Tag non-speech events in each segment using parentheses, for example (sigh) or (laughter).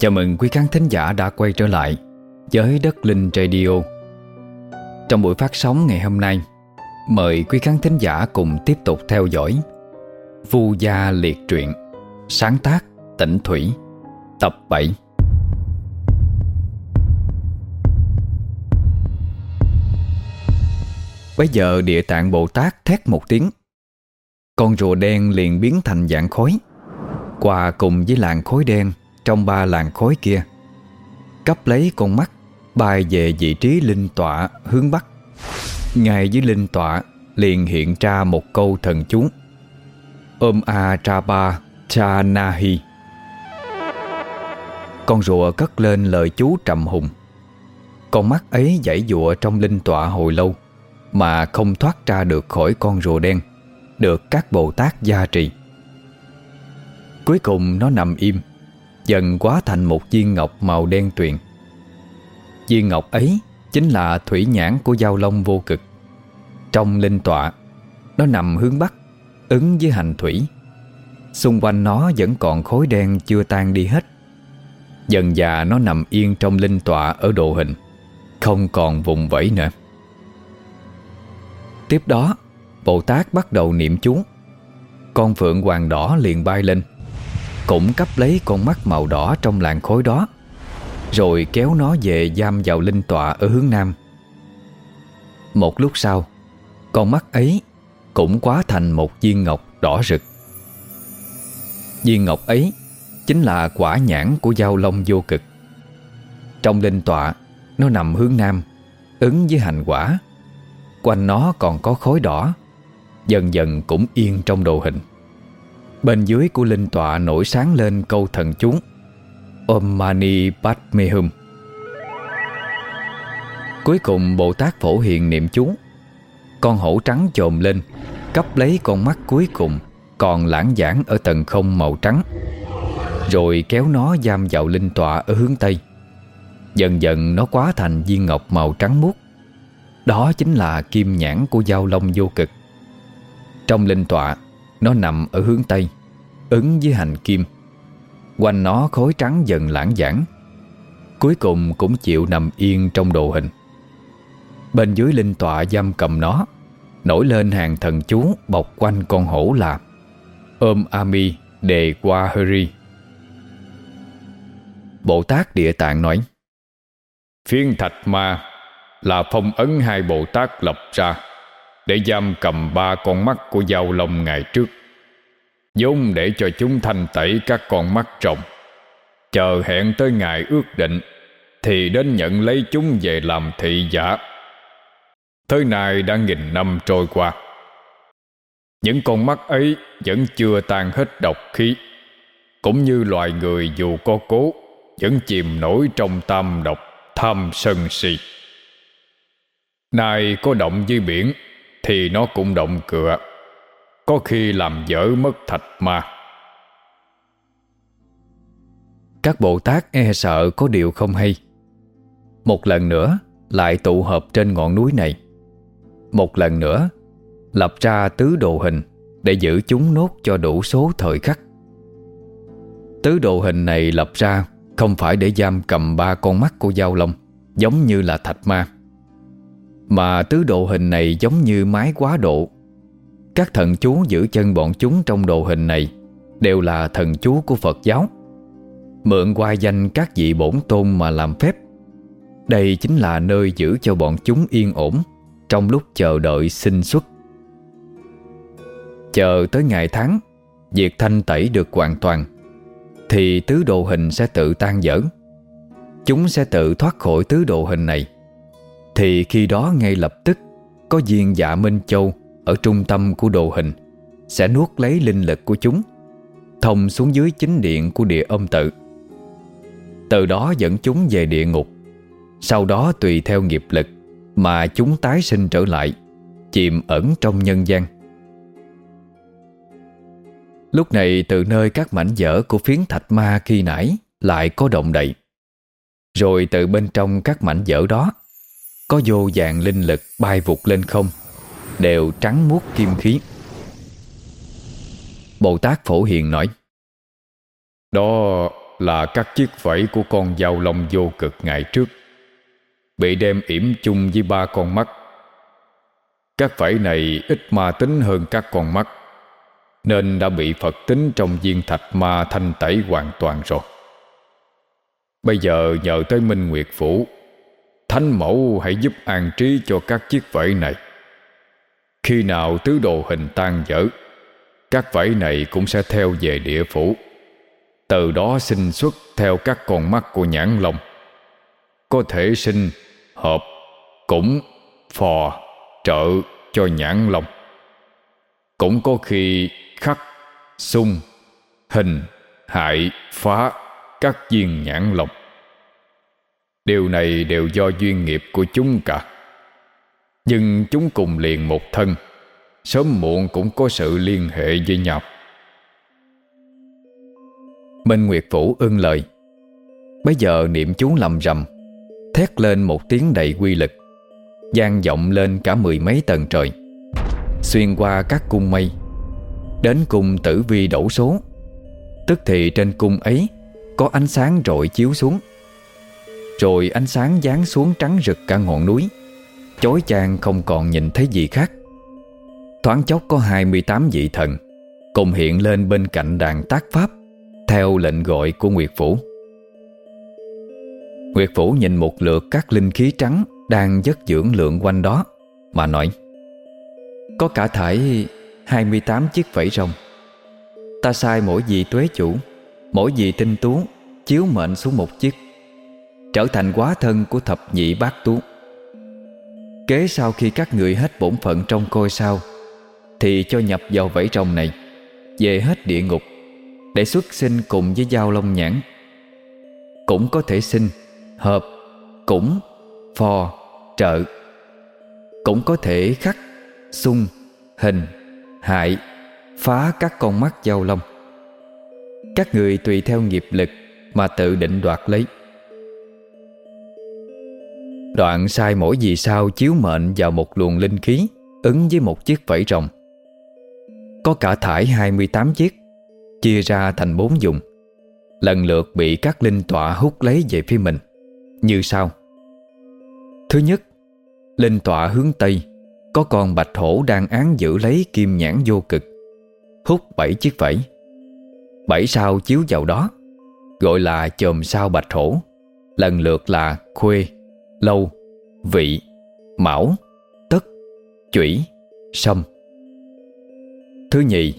Chào mừng quý khán thính giả đã quay trở lại với Đất Linh Radio. Trong buổi phát sóng ngày hôm nay, Mời quý khán thính giả cùng tiếp tục theo dõi Vu Gia Liệt Truyện, Sáng tác Tỉnh Thủy, Tập 7 Bây giờ địa tạng Bồ Tát thét một tiếng. Con rùa đen liền biến thành dạng khối Qua cùng với làng khói đen. Trong ba làng khối kia. Cấp lấy con mắt, Bay về vị trí linh tọa hướng Bắc. Ngay dưới linh tọa Liền hiện ra một câu thần chú. Ôm A Tra Ba Cha na hi. Con rùa cất lên lời chú trầm hùng. Con mắt ấy dãy dụa trong linh tọa hồi lâu, Mà không thoát ra được khỏi con rùa đen, Được các Bồ Tát gia trì. Cuối cùng nó nằm im Dần quá thành một viên ngọc màu đen tuyền. Viên ngọc ấy Chính là thủy nhãn của giao long vô cực. Trong linh tọa, Nó nằm hướng bắc, Ứng với hành thủy. Xung quanh nó vẫn còn khối đen chưa tan đi hết. Dần già nó nằm yên trong linh tọa ở độ hình, Không còn vùng vẫy nữa. Tiếp đó, Bồ Tát bắt đầu niệm chú. Con phượng hoàng đỏ liền bay lên. Cũng cấp lấy con mắt màu đỏ trong làng khối đó, Rồi kéo nó về giam vào linh tọa ở hướng nam. Một lúc sau, Con mắt ấy cũng quá thành một viên ngọc đỏ rực. Viên ngọc ấy chính là quả nhãn của giao long vô cực. Trong linh tọa, Nó nằm hướng nam, Ứng với hành quả. Quanh nó còn có khối đỏ, Dần dần cũng yên trong đồ hình. Bên dưới của linh tọa nổi sáng lên câu thần chú. Om Mani Padme Hum Cuối cùng Bồ Tát Phổ Hiền niệm chú. Con hổ trắng trồm lên, Cấp lấy con mắt cuối cùng, Còn lãng giảng ở tầng không màu trắng. Rồi kéo nó giam vào linh tọa ở hướng Tây. Dần dần nó quá thành viên ngọc màu trắng muốt. Đó chính là kim nhãn của giao long vô cực. Trong linh tọa, Nó nằm ở hướng Tây. Ứng với hành kim. Quanh nó khối trắng dần lãng giảng. Cuối cùng cũng chịu nằm yên trong đồ hình. Bên dưới linh tọa giam cầm nó, Nổi lên hàng thần chú bọc quanh con hổ là Ôm Ami Đề Qua huri. Bồ Tát Địa Tạng nói, Phiên thạch ma là phong ấn hai Bồ Tát lập ra để giam cầm ba con mắt của giao long ngày trước vốn để cho chúng thanh tẩy các con mắt trồng chờ hẹn tới ngày ước định, thì đến nhận lấy chúng về làm thị giả. Tới nay đã nghìn năm trôi qua. Những con mắt ấy vẫn chưa tan hết độc khí. Cũng như loài người dù có cố, Vẫn chìm nổi trong tam độc, tham sân si. Nay có động dưới biển, Thì nó cũng động cửa. Có khi làm dở mất thạch ma. Các Bồ Tát e sợ có điều không hay. Một lần nữa lại tụ hợp trên ngọn núi này. Một lần nữa Lập ra tứ đồ hình Để giữ chúng nốt cho đủ số thời khắc. Tứ đồ hình này lập ra Không phải để giam cầm ba con mắt của giao long, Giống như là thạch ma, Mà tứ độ hình này giống như mái quá độ các thần chú giữ chân bọn chúng trong đồ hình này Đều là thần chú của Phật giáo. Mượn qua danh các vị bổn tôn mà làm phép. Đây chính là nơi giữ cho bọn chúng yên ổn trong lúc chờ đợi sinh xuất. Chờ tới ngày tháng, Việc thanh tẩy được hoàn toàn, Thì tứ đồ hình sẽ tự tan dở. Chúng sẽ tự thoát khỏi tứ đồ hình này. Thì khi đó ngay lập tức, Có viên dạ Minh Châu ở trung tâm của đồ hình, Sẽ nuốt lấy linh lực của chúng Thông xuống dưới chính điện của địa âm tự. Từ đó dẫn chúng về địa ngục, Sau đó tùy theo nghiệp lực mà chúng tái sinh trở lại, Chìm ẩn trong nhân gian. Lúc này từ nơi các mảnh vỡ của phiến thạch ma khi nãy Lại có động đậy. Rồi từ bên trong các mảnh vỡ đó, Có vô vàng linh lực bay vụt lên không. Đều trắng muốt kim khí. Bồ Tát Phổ Hiền nói, Đó là các chiếc vẫy của con dao long vô cực ngày trước, Bị đem yểm chung với ba con mắt. Các vẫy này ít ma tính hơn các con mắt, Nên đã bị Phật tính trong viên thạch ma thanh tẩy hoàn toàn rồi. Bây giờ nhờ tới Minh Nguyệt Phủ, Thánh mẫu hãy giúp an trí cho các chiếc vẫy này. Khi nào tứ đồ hình tan dở Các vẫy này cũng sẽ theo về địa phủ. Từ đó sinh xuất theo các con mắt của nhãn long Có thể sinh, hợp, cũng phò, trợ cho nhãn long Cũng có khi khắc, xung, hình, hại, phá các viên nhãn long Điều này đều do duyên nghiệp của chúng cả. Nhưng chúng cùng liền một thân. Sớm muộn cũng có sự liên hệ với nhau. Minh Nguyệt Phủ ưng lời. Bây giờ niệm chú lầm rầm, Thét lên một tiếng đầy quy lực gian vọng lên cả mười mấy tầng trời. Xuyên qua các cung mây, Đến cung tử vi đổ số. Tức thì trên cung ấy Có ánh sáng rọi chiếu xuống. Rồi ánh sáng giáng xuống trắng rực cả ngọn núi. Chói chang không còn nhìn thấy gì khác. Thoáng chốc có 28 vị thần Cùng hiện lên bên cạnh đàn tác pháp, Theo lệnh gọi của Nguyệt Phủ. Nguyệt Phủ nhìn một lượt các linh khí trắng Đang giấc dưỡng lượng quanh đó, Mà nói, Có cả thải 28 chiếc vẫy rồng. Ta sai mỗi vị tuế chủ, Mỗi vị tinh tú Chiếu mệnh xuống một chiếc, Trở thành quá thân của thập nhị bát tú. Kế sau khi các người hết bổn phận trong coi sao, Thì cho nhập vào vẫy rồng này, Về hết địa ngục, Để xuất sinh cùng với dao long nhãn. Cũng có thể sinh, Hợp, Cũng, Phò, Trợ. Cũng có thể khắc, Xung, Hình, Hại, Phá các con mắt dao long. Các người tùy theo nghiệp lực Mà tự định đoạt lấy. Đoạn sai mỗi vì sao chiếu mệnh vào một luồng linh khí, Ứng với một chiếc vẫy rồng. Có cả thải 28 chiếc, Chia ra thành bốn dùng. Lần lượt bị các linh tọa hút lấy về phía mình. Như sau. Thứ nhất, Linh tọa hướng Tây, Có con bạch hổ đang án giữ lấy kim nhãn vô cực, Hút bảy chiếc vẫy Bảy sao chiếu vào đó, Gọi là chòm sao bạch hổ, Lần lượt là khuê lâu, vị, mão, tất, chủy, sâm. Thứ nhì,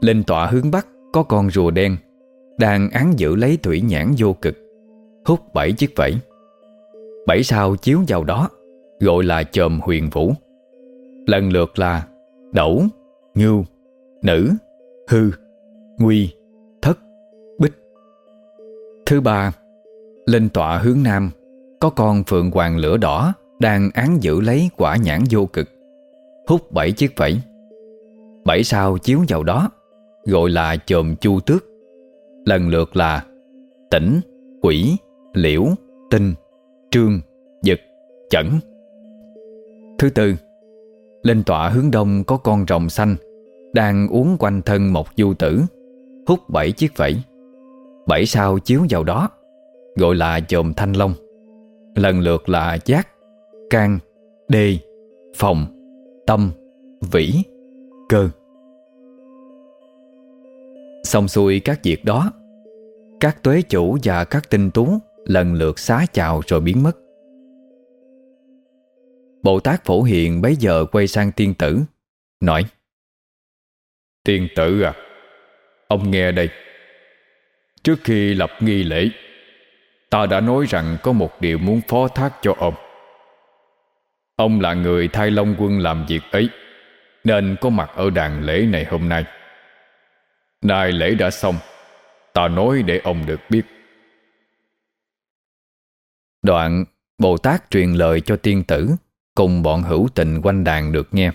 lên tọa hướng Bắc có con rùa đen đang án giữ lấy thủy nhãn vô cực, hút bảy chiếc vẫy. Bảy sao chiếu vào đó, gọi là chòm huyền vũ. Lần lượt là đẩu, ngưu, nữ, hư, nguy, thất, bích. Thứ ba, lên tọa hướng Nam có con phượng hoàng lửa đỏ Đang án giữ lấy quả nhãn vô cực. Hút bảy chiếc vẫy. Bảy sao chiếu vào đó Gọi là chồm chu tước. Lần lượt là Tỉnh, quỷ, liễu, tinh, trương, giật, chẩn. Thứ tư Lên tọa hướng đông có con rồng xanh Đang uống quanh thân một du tử. Hút bảy chiếc vẫy. Bảy sao chiếu vào đó Gọi là chồm thanh long. Lần lượt là giác, can, đê, phòng, tâm, vĩ, cơ. Xong xuôi các việc đó Các tuế chủ và các tinh tú Lần lượt xá chào rồi biến mất. Bồ Tát Phổ Hiền bấy giờ quay sang tiên tử Nói Tiên tử à Ông nghe đây. Trước khi lập nghi lễ Ta đã nói rằng có một điều muốn phó thác cho ông. Ông là người thay Long Quân làm việc ấy, Nên có mặt ở đàn lễ này hôm nay. Nay lễ đã xong, Ta nói để ông được biết. Đoạn Bồ Tát truyền lời cho tiên tử, Cùng bọn hữu tình quanh đàn được nghe.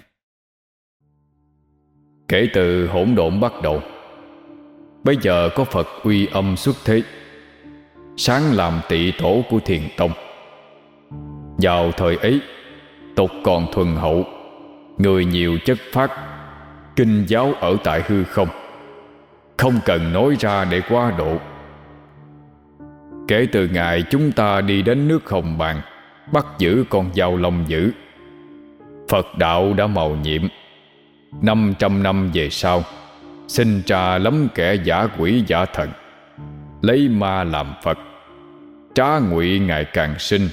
Kể từ hỗn độn bắt đầu, Bây giờ có Phật uy âm xuất thế. Sáng làm tị tổ của thiền tông. Vào thời ấy Tục còn thuần hậu, Người nhiều chất phát, Kinh giáo ở tại hư không. Không cần nói ra để qua độ. Kể từ ngày chúng ta đi đến nước Hồng Bàng, Bắt giữ con dao long dữ. Phật đạo đã màu nhiệm. Năm trăm năm về sau, Sinh ra lắm kẻ giả quỷ giả thần. Lấy ma làm Phật. Trá ngụy ngày càng sinh,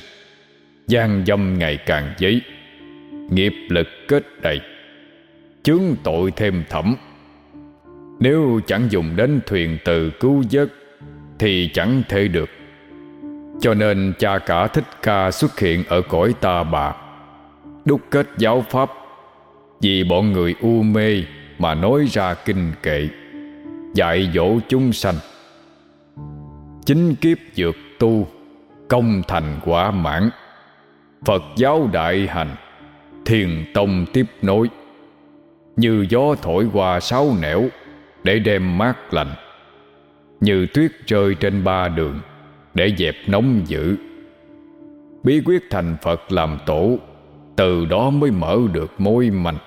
gian dâm ngày càng dấy, Nghiệp lực kết đầy, Chướng tội thêm thẩm Nếu chẳng dùng đến thuyền từ cứu vớt, Thì chẳng thể được. Cho nên cha cả Thích Ca xuất hiện ở cõi ta bà, Đúc kết giáo pháp. Vì bọn người u mê Mà nói ra kinh kệ, Dạy dỗ chúng sanh. Chính kiếp dược tu, Công thành quả mãn. Phật giáo đại hành, Thiền tông tiếp nối. Như gió thổi qua sáu nẻo Để đem mát lạnh Như tuyết rơi trên ba đường Để dẹp nóng dữ. Bí quyết thành Phật làm tổ, Từ đó mới mở được mối manh.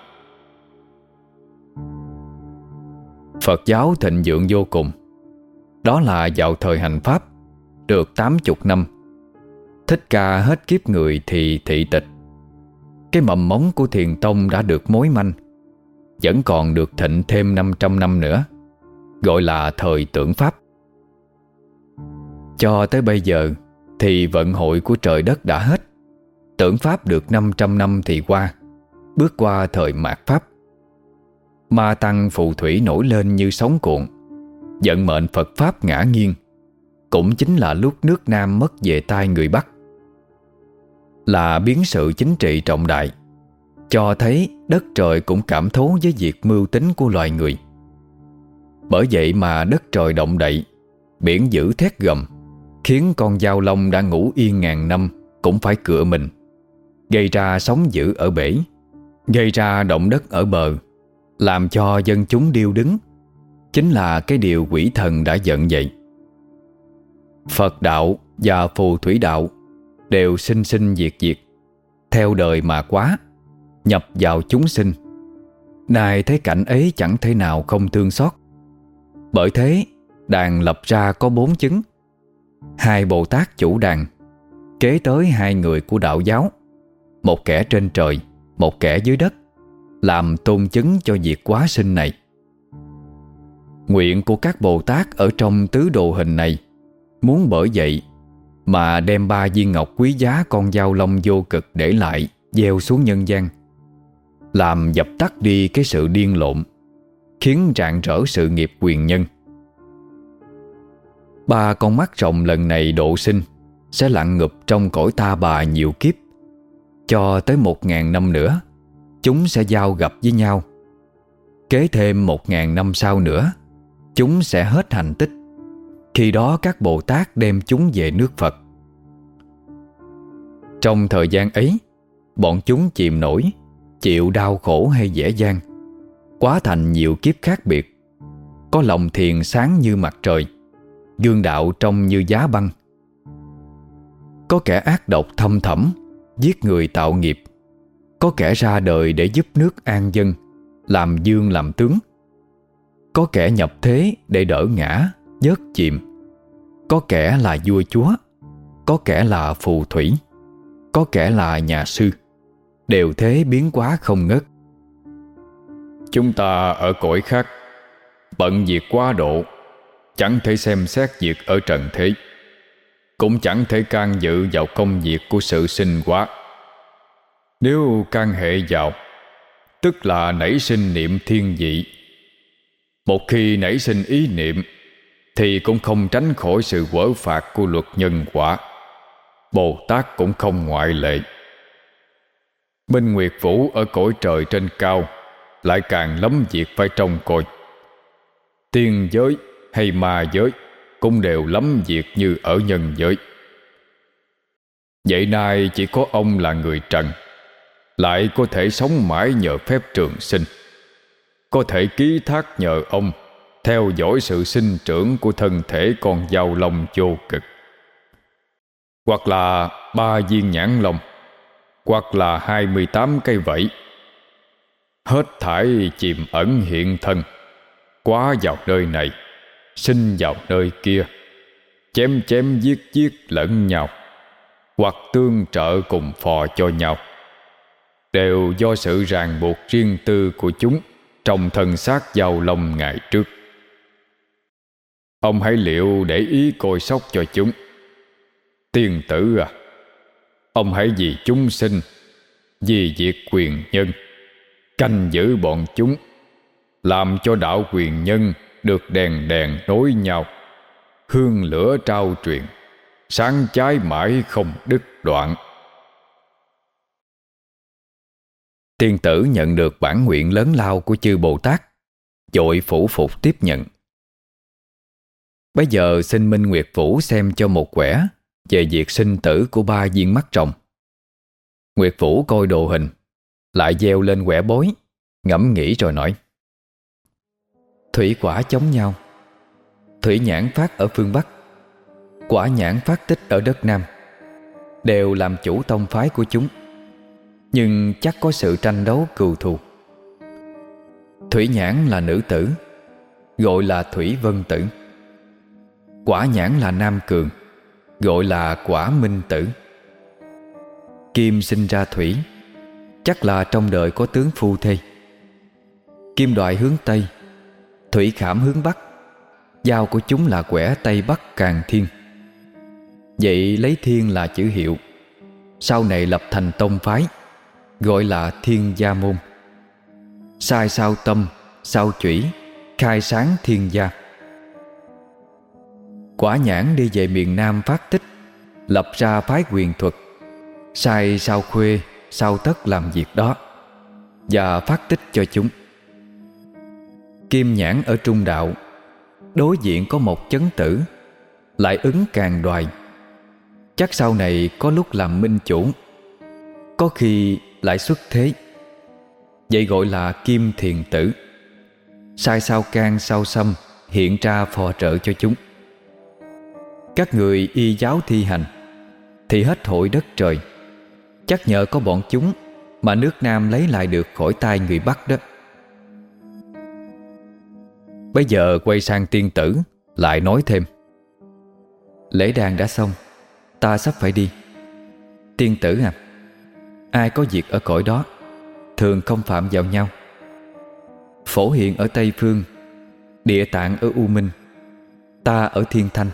Phật giáo thịnh vượng vô cùng. Đó là vào thời hành Pháp, Được tám chục năm. Thích ca hết kiếp người thì thị tịch. Cái mầm móng của thiền tông đã được mối manh, Vẫn còn được thịnh thêm 500 năm nữa, Gọi là thời tưởng Pháp. Cho tới bây giờ Thì vận hội của trời đất đã hết. Tưởng Pháp được 500 năm thì qua, Bước qua thời mạt Pháp. Ma tăng phù thủy nổi lên như sóng cuộn. Vận mệnh Phật Pháp ngã nghiêng, Cũng chính là lúc nước Nam mất về tay người Bắc. Là biến sự chính trị trọng đại, cho thấy đất trời cũng cảm thấu với việc mưu tính của loài người. Bởi vậy mà đất trời động đậy, biển dữ thét gầm, khiến con dao long đã ngủ yên ngàn năm cũng phải cựa mình, gây ra sóng dữ ở bể, gây ra động đất ở bờ, làm cho dân chúng điêu đứng chính là cái điều quỷ thần đã giận dậy phật đạo và phù thủy đạo đều sinh sinh diệt diệt, theo đời mà quá, nhập vào chúng sinh. Nay thấy cảnh ấy chẳng thể nào không thương xót. Bởi thế, đàn lập ra có bốn chứng. Hai bồ tát chủ đàn, kế tới hai người của đạo giáo, một kẻ trên trời, một kẻ dưới đất, làm tôn chứng cho việc quá sinh này nguyện của các bồ tát ở trong tứ đồ hình này. Muốn bởi vậy mà đem ba viên ngọc quý giá con dao long vô cực để lại, Gieo xuống nhân gian. Làm dập tắt đi cái sự điên lộn, Khiến rạng rỡ sự nghiệp quyền nhân. Ba con mắt rộng lần này độ sinh, Sẽ lặn ngụp trong cõi ta bà nhiều kiếp. Cho tới một ngàn năm nữa, Chúng sẽ giao gặp với nhau. Kế thêm một ngàn năm sau nữa Chúng sẽ hết hành tích. Khi đó các Bồ Tát đem chúng về nước Phật. Trong thời gian ấy, Bọn chúng chìm nổi, Chịu đau khổ hay dễ dàng, Quá thành nhiều kiếp khác biệt. Có lòng thiền sáng như mặt trời Gương đạo trong như giá băng. Có kẻ ác độc thâm thẳm, Giết người tạo nghiệp. Có kẻ ra đời để giúp nước an dân, Làm dương làm tướng. Có kẻ nhập thế để đỡ ngã Dớt chìm. Có kẻ là vua chúa, Có kẻ là phù thủy, Có kẻ là nhà sư. Đều thế biến quá không ngất Chúng ta ở cõi khác, Bận việc quá độ, Chẳng thể xem xét việc ở trần thế. Cũng chẳng thể can dự vào công việc của sự sinh quá Nếu can hệ vào, Tức là nảy sinh niệm thiên vị một khi nảy sinh ý niệm, Thì cũng không tránh khỏi sự quở phạt của luật nhân quả. Bồ Tát cũng không ngoại lệ. Minh Nguyệt Vũ ở cõi trời trên cao, Lại càng lắm việc phải trông coi. Tiên giới hay ma giới Cũng đều lắm việc như ở nhân giới. Vậy nay chỉ có ông là người trần, Lại có thể sống mãi nhờ phép trường sinh. Có thể ký thác nhờ ông Theo dõi sự sinh trưởng của thân thể con dao lông vô cực Hoặc là ba viên nhãn lông hoặc là 28 cây vẫy. Hết thải chìm ẩn hiện thân, quá vào nơi này, sinh vào nơi kia, Chém chém giết giết lẫn nhau Hoặc tương trợ cùng phò cho nhau Đều do sự ràng buộc riêng tư của chúng trong thân xác giàu lòng ngày trước. Ông hãy liệu để ý coi sóc cho chúng. Tiên tử à Ông hãy vì chúng sinh, Vì việc quyền nhân, Canh giữ bọn chúng, Làm cho đạo quyền nhân Được đèn đèn nối nhau, Hương lửa trao truyền, Sáng cháy mãi không đứt đoạn. Tiên tử nhận được bản nguyện lớn lao của chư Bồ Tát, Dội phủ phục tiếp nhận. Bây giờ xin Minh Nguyệt Vũ xem cho một quẻ Về việc sinh tử của ba viên mắt trồng Nguyệt Vũ coi đồ hình, Lại gieo lên quẻ bối, Ngẫm nghĩ rồi nói. Thủy quả chống nhau. Thủy nhãn phát ở phương Bắc, Quả nhãn phát tích ở đất Nam, Đều làm chủ tông phái của chúng. Nhưng chắc có sự tranh đấu cừu thù Thủy nhãn là nữ tử, Gọi là Thủy Vân Tử. Quả nhãn là Nam Cường, Gọi là quả Minh Tử. Kim sinh ra Thủy, Chắc là trong đời có tướng phu thê. Kim đoại hướng Tây, Thủy khảm hướng Bắc. Giao của chúng là quẻ Tây Bắc Càng Thiên. Vậy lấy thiên là chữ hiệu, Sau này lập thành tông phái. Gọi là thiên gia môn. Sai sao tâm, Sao chủy, Khai sáng thiên gia. Quả nhãn đi về miền Nam phát tích, Lập ra phái quyền thuật. Sai sao khuê, Sao tất làm việc đó, Và phát tích cho chúng. Kim nhãn ở trung đạo, Đối diện có một chấn tử, Lại ứng càng đoài. Chắc sau này có lúc làm minh chủ. Có khi lại xuất thế. Vậy gọi là kim thiền tử. Sai sao can sao xâm Hiện ra phò trợ cho chúng. Các người y giáo thi hành, Thì hết hội đất trời. Chắc nhờ có bọn chúng Mà nước Nam lấy lại được khỏi tay người Bắc đó. Bây giờ quay sang tiên tử, Lại nói thêm. Lễ đàn đã xong, Ta sắp phải đi. Tiên tử à Ai có việc ở cõi đó, Thường không phạm vào nhau. Phổ hiện ở Tây Phương, Địa tạng ở U Minh, Ta ở Thiên Thanh.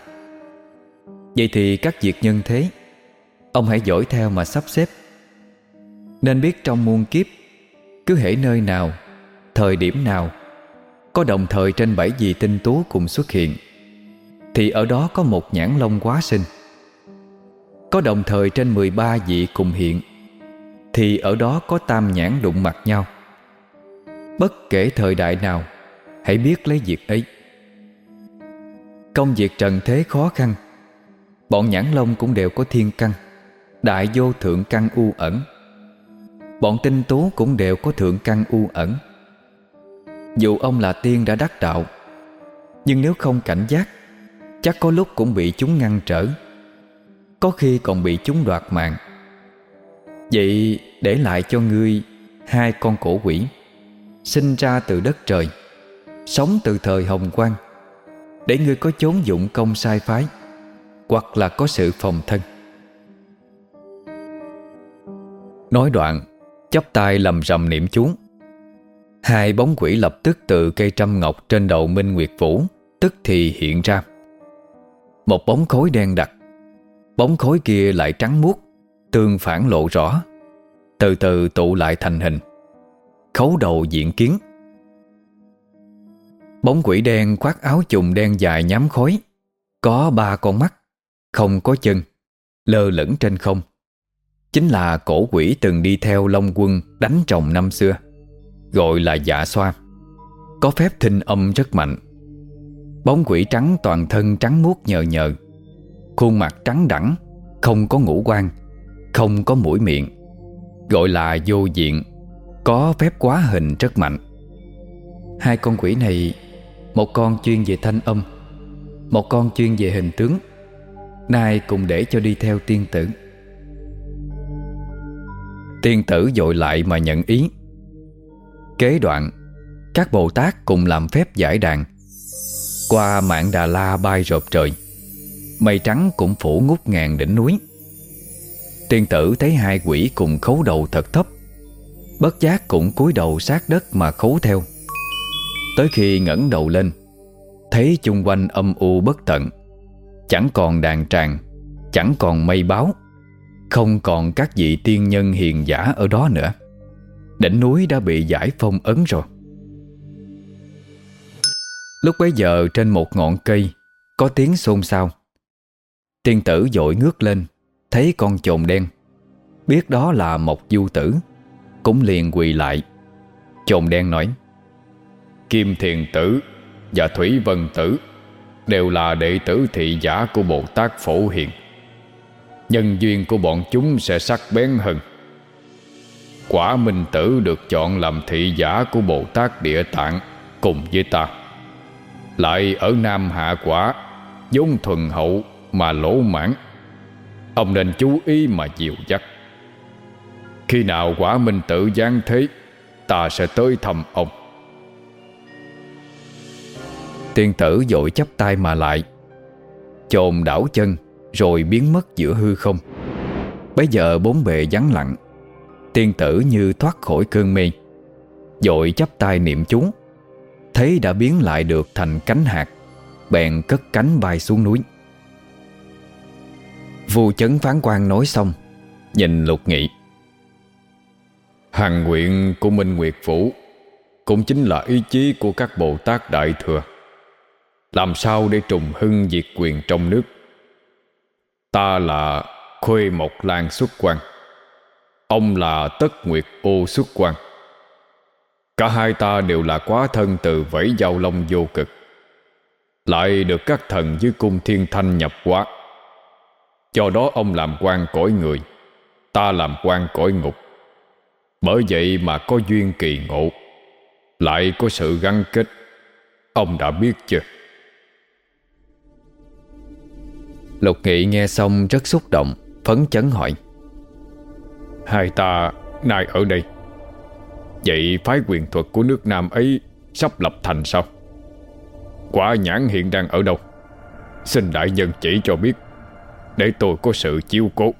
Vậy thì các việc nhân thế, Ông hãy dõi theo mà sắp xếp. Nên biết trong muôn kiếp, Cứ hễ nơi nào, Thời điểm nào, Có đồng thời trên bảy vị tinh tú cùng xuất hiện, Thì ở đó có một nhãn long quá sinh. Có đồng thời trên 13 vị cùng hiện. Thì ở đó có tam nhãn đụng mặt nhau. Bất kể thời đại nào, Hãy biết lấy việc ấy. Công việc trần thế khó khăn, Bọn nhãn long cũng đều có thiên căn, Đại vô thượng căn u ẩn. Bọn tinh tú cũng đều có thượng căn u ẩn. Dù ông là tiên đã đắc đạo, Nhưng nếu không cảnh giác, Chắc có lúc cũng bị chúng ngăn trở. Có khi còn bị chúng đoạt mạng. Vậy để lại cho ngươi Hai con cổ quỷ, Sinh ra từ đất trời, Sống từ thời hồng quang, Để ngươi có chốn dụng công sai phái, Hoặc là có sự phòng thân. Nói đoạn, chắp tay lầm rầm niệm chú. Hai bóng quỷ lập tức từ cây trăm ngọc Trên đầu Minh Nguyệt Vũ, Tức thì hiện ra. Một bóng khối đen đặc, Bóng khối kia lại trắng muốt. Tương phản lộ rõ. Từ từ tụ lại thành hình. Khấu đầu diện kiến. Bóng quỷ đen khoác áo trùng đen dài nhám khói. Có ba con mắt, Không có chân, Lơ lửng trên không. Chính là cổ quỷ từng đi theo Long quân đánh trồng năm xưa, Gọi là dạ xoa. Có phép thinh âm rất mạnh. Bóng quỷ trắng toàn thân trắng muốt nhờ nhờ. Khuôn mặt trắng đẳng, Không có ngũ quan. Không có mũi miệng. Gọi là vô diện, Có phép quá hình rất mạnh. Hai con quỷ này, Một con chuyên về thanh âm, Một con chuyên về hình tướng, Nay cùng để cho đi theo tiên tử. Tiên tử dội lại mà nhận ý. Kế đoạn, Các Bồ Tát cùng làm phép giải đàn. Qua mạng Đà La bay rộp trời, Mây trắng cũng phủ ngút ngàn đỉnh núi. Tiên tử thấy hai quỷ cùng khấu đầu thật thấp, Bất giác cũng cúi đầu sát đất mà khấu theo. Tới khi ngẩng đầu lên, Thấy chung quanh âm u bất tận, Chẳng còn đàn tràng, Chẳng còn mây báo, Không còn các vị tiên nhân hiền giả ở đó nữa. Đỉnh núi đã bị giải phong ấn rồi. Lúc bấy giờ trên một ngọn cây, Có tiếng xôn xao. Tiên tử dội ngước lên Thấy con trồn đen. Biết đó là một du tử, Cũng liền quỳ lại. Trồn đen nói, Kim Thiền Tử và Thủy Vân Tử Đều là đệ tử thị giả của Bồ Tát Phổ Hiền. Nhân duyên của bọn chúng sẽ sắc bén hơn. Quả Minh Tử được chọn làm thị giả của Bồ Tát Địa Tạng Cùng với ta. Lại ở Nam Hạ Quả, vốn thuần hậu mà lỗ mãn. Ông nên chú ý mà dìu dắt. Khi nào quả minh tự giáng thế, Ta sẽ tới thăm ông. Tiên tử dội chắp tay mà lại, Chồn đảo chân Rồi biến mất giữa hư không. Bây giờ bốn bề vắng lặng, Tiên tử như thoát khỏi cơn mê, Dội chắp tay niệm chú. Thấy đã biến lại được thành cánh hạt, Bèn cất cánh bay xuống núi. Vua chấn phán quan nói xong, Nhìn lục nghị. Hằng nguyện của Minh Nguyệt Phủ Cũng chính là ý chí của các Bồ Tát Đại Thừa. Làm sao để trùng hưng diệt quyền trong nước? Ta là Khuê Mộc Lan xuất quan Ông là Tất Nguyệt Ô xuất quan Cả hai ta đều là quá thân từ vẫy giao long vô cực, Lại được các thần dưới cung thiên thanh nhập hóa. Do đó ông làm quan cõi người Ta làm quan cõi ngục. Bởi vậy mà có duyên kỳ ngộ Lại có sự gắn kết. Ông đã biết chưa? Lục Nghị nghe xong rất xúc động Phấn chấn hỏi. Hai ta nay ở đây. Vậy phái quyền thuật của nước Nam ấy Sắp lập thành sao? Quả nhãn hiện đang ở đâu? Xin đại nhân chỉ cho biết để tôi có sự chiếu cố.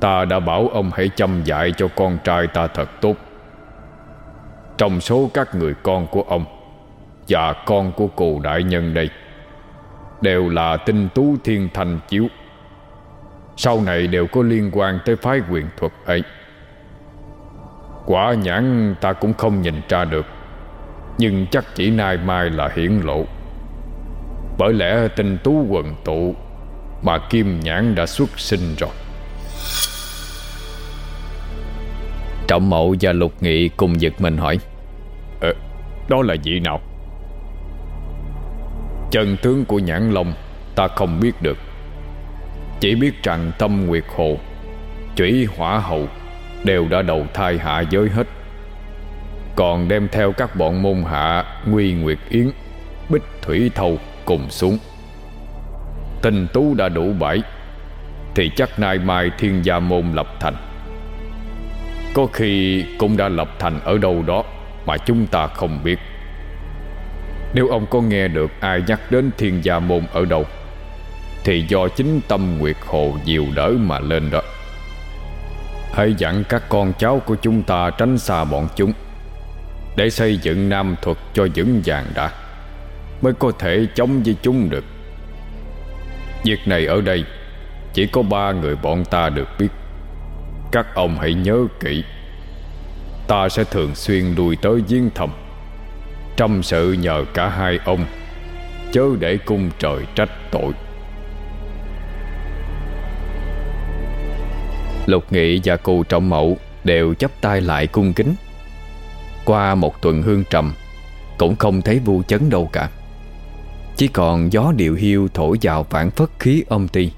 Ta đã bảo ông hãy chăm dạy cho con trai ta thật tốt. Trong số các người con của ông Và con của cụ đại nhân đây Đều là tinh tú thiên thành chiếu. Sau này đều có liên quan tới phái quyền thuật ấy. Quả nhãn ta cũng không nhìn ra được, Nhưng chắc chỉ nay mai là hiển lộ bởi lẽ tinh tú quần tụ Mà Kim Nhãn đã xuất sinh rồi. Trọng Mậu và Lục Nghị cùng giật mình hỏi. Ờ, đó là gì nào? Chân tướng của Nhãn Long ta không biết được. Chỉ biết rằng Tâm Nguyệt Hồ Chủy Hỏa Hậu Đều đã đầu thai hạ giới hết. Còn đem theo các bọn môn hạ Nguy Nguyệt Yến Bích Thủy Thâu cùng xuống. Tình tú đã đủ bảy Thì chắc nay mai thiên gia môn lập thành. Có khi cũng đã lập thành ở đâu đó Mà chúng ta không biết. Nếu ông có nghe được ai nhắc đến thiên gia môn ở đâu, Thì do chính tâm Nguyệt Hồ dìu đỡ mà lên đó. Hãy dặn các con cháu của chúng ta tránh xa bọn chúng, Để xây dựng nam thuật cho vững vàng đã. Mới có thể chống với chúng được. Việc này ở đây, Chỉ có ba người bọn ta được biết. Các ông hãy nhớ kỹ, Ta sẽ thường xuyên lui tới giếng thầm Trăm sự nhờ cả hai ông, Chớ để cung trời trách tội. Lục Nghị và cụ trọng mậu Đều chấp tay lại cung kính. Qua một tuần hương trầm, Cũng không thấy vu chấn đâu cả chỉ còn gió điệu hiu thổi vào phản phất khí âm ti.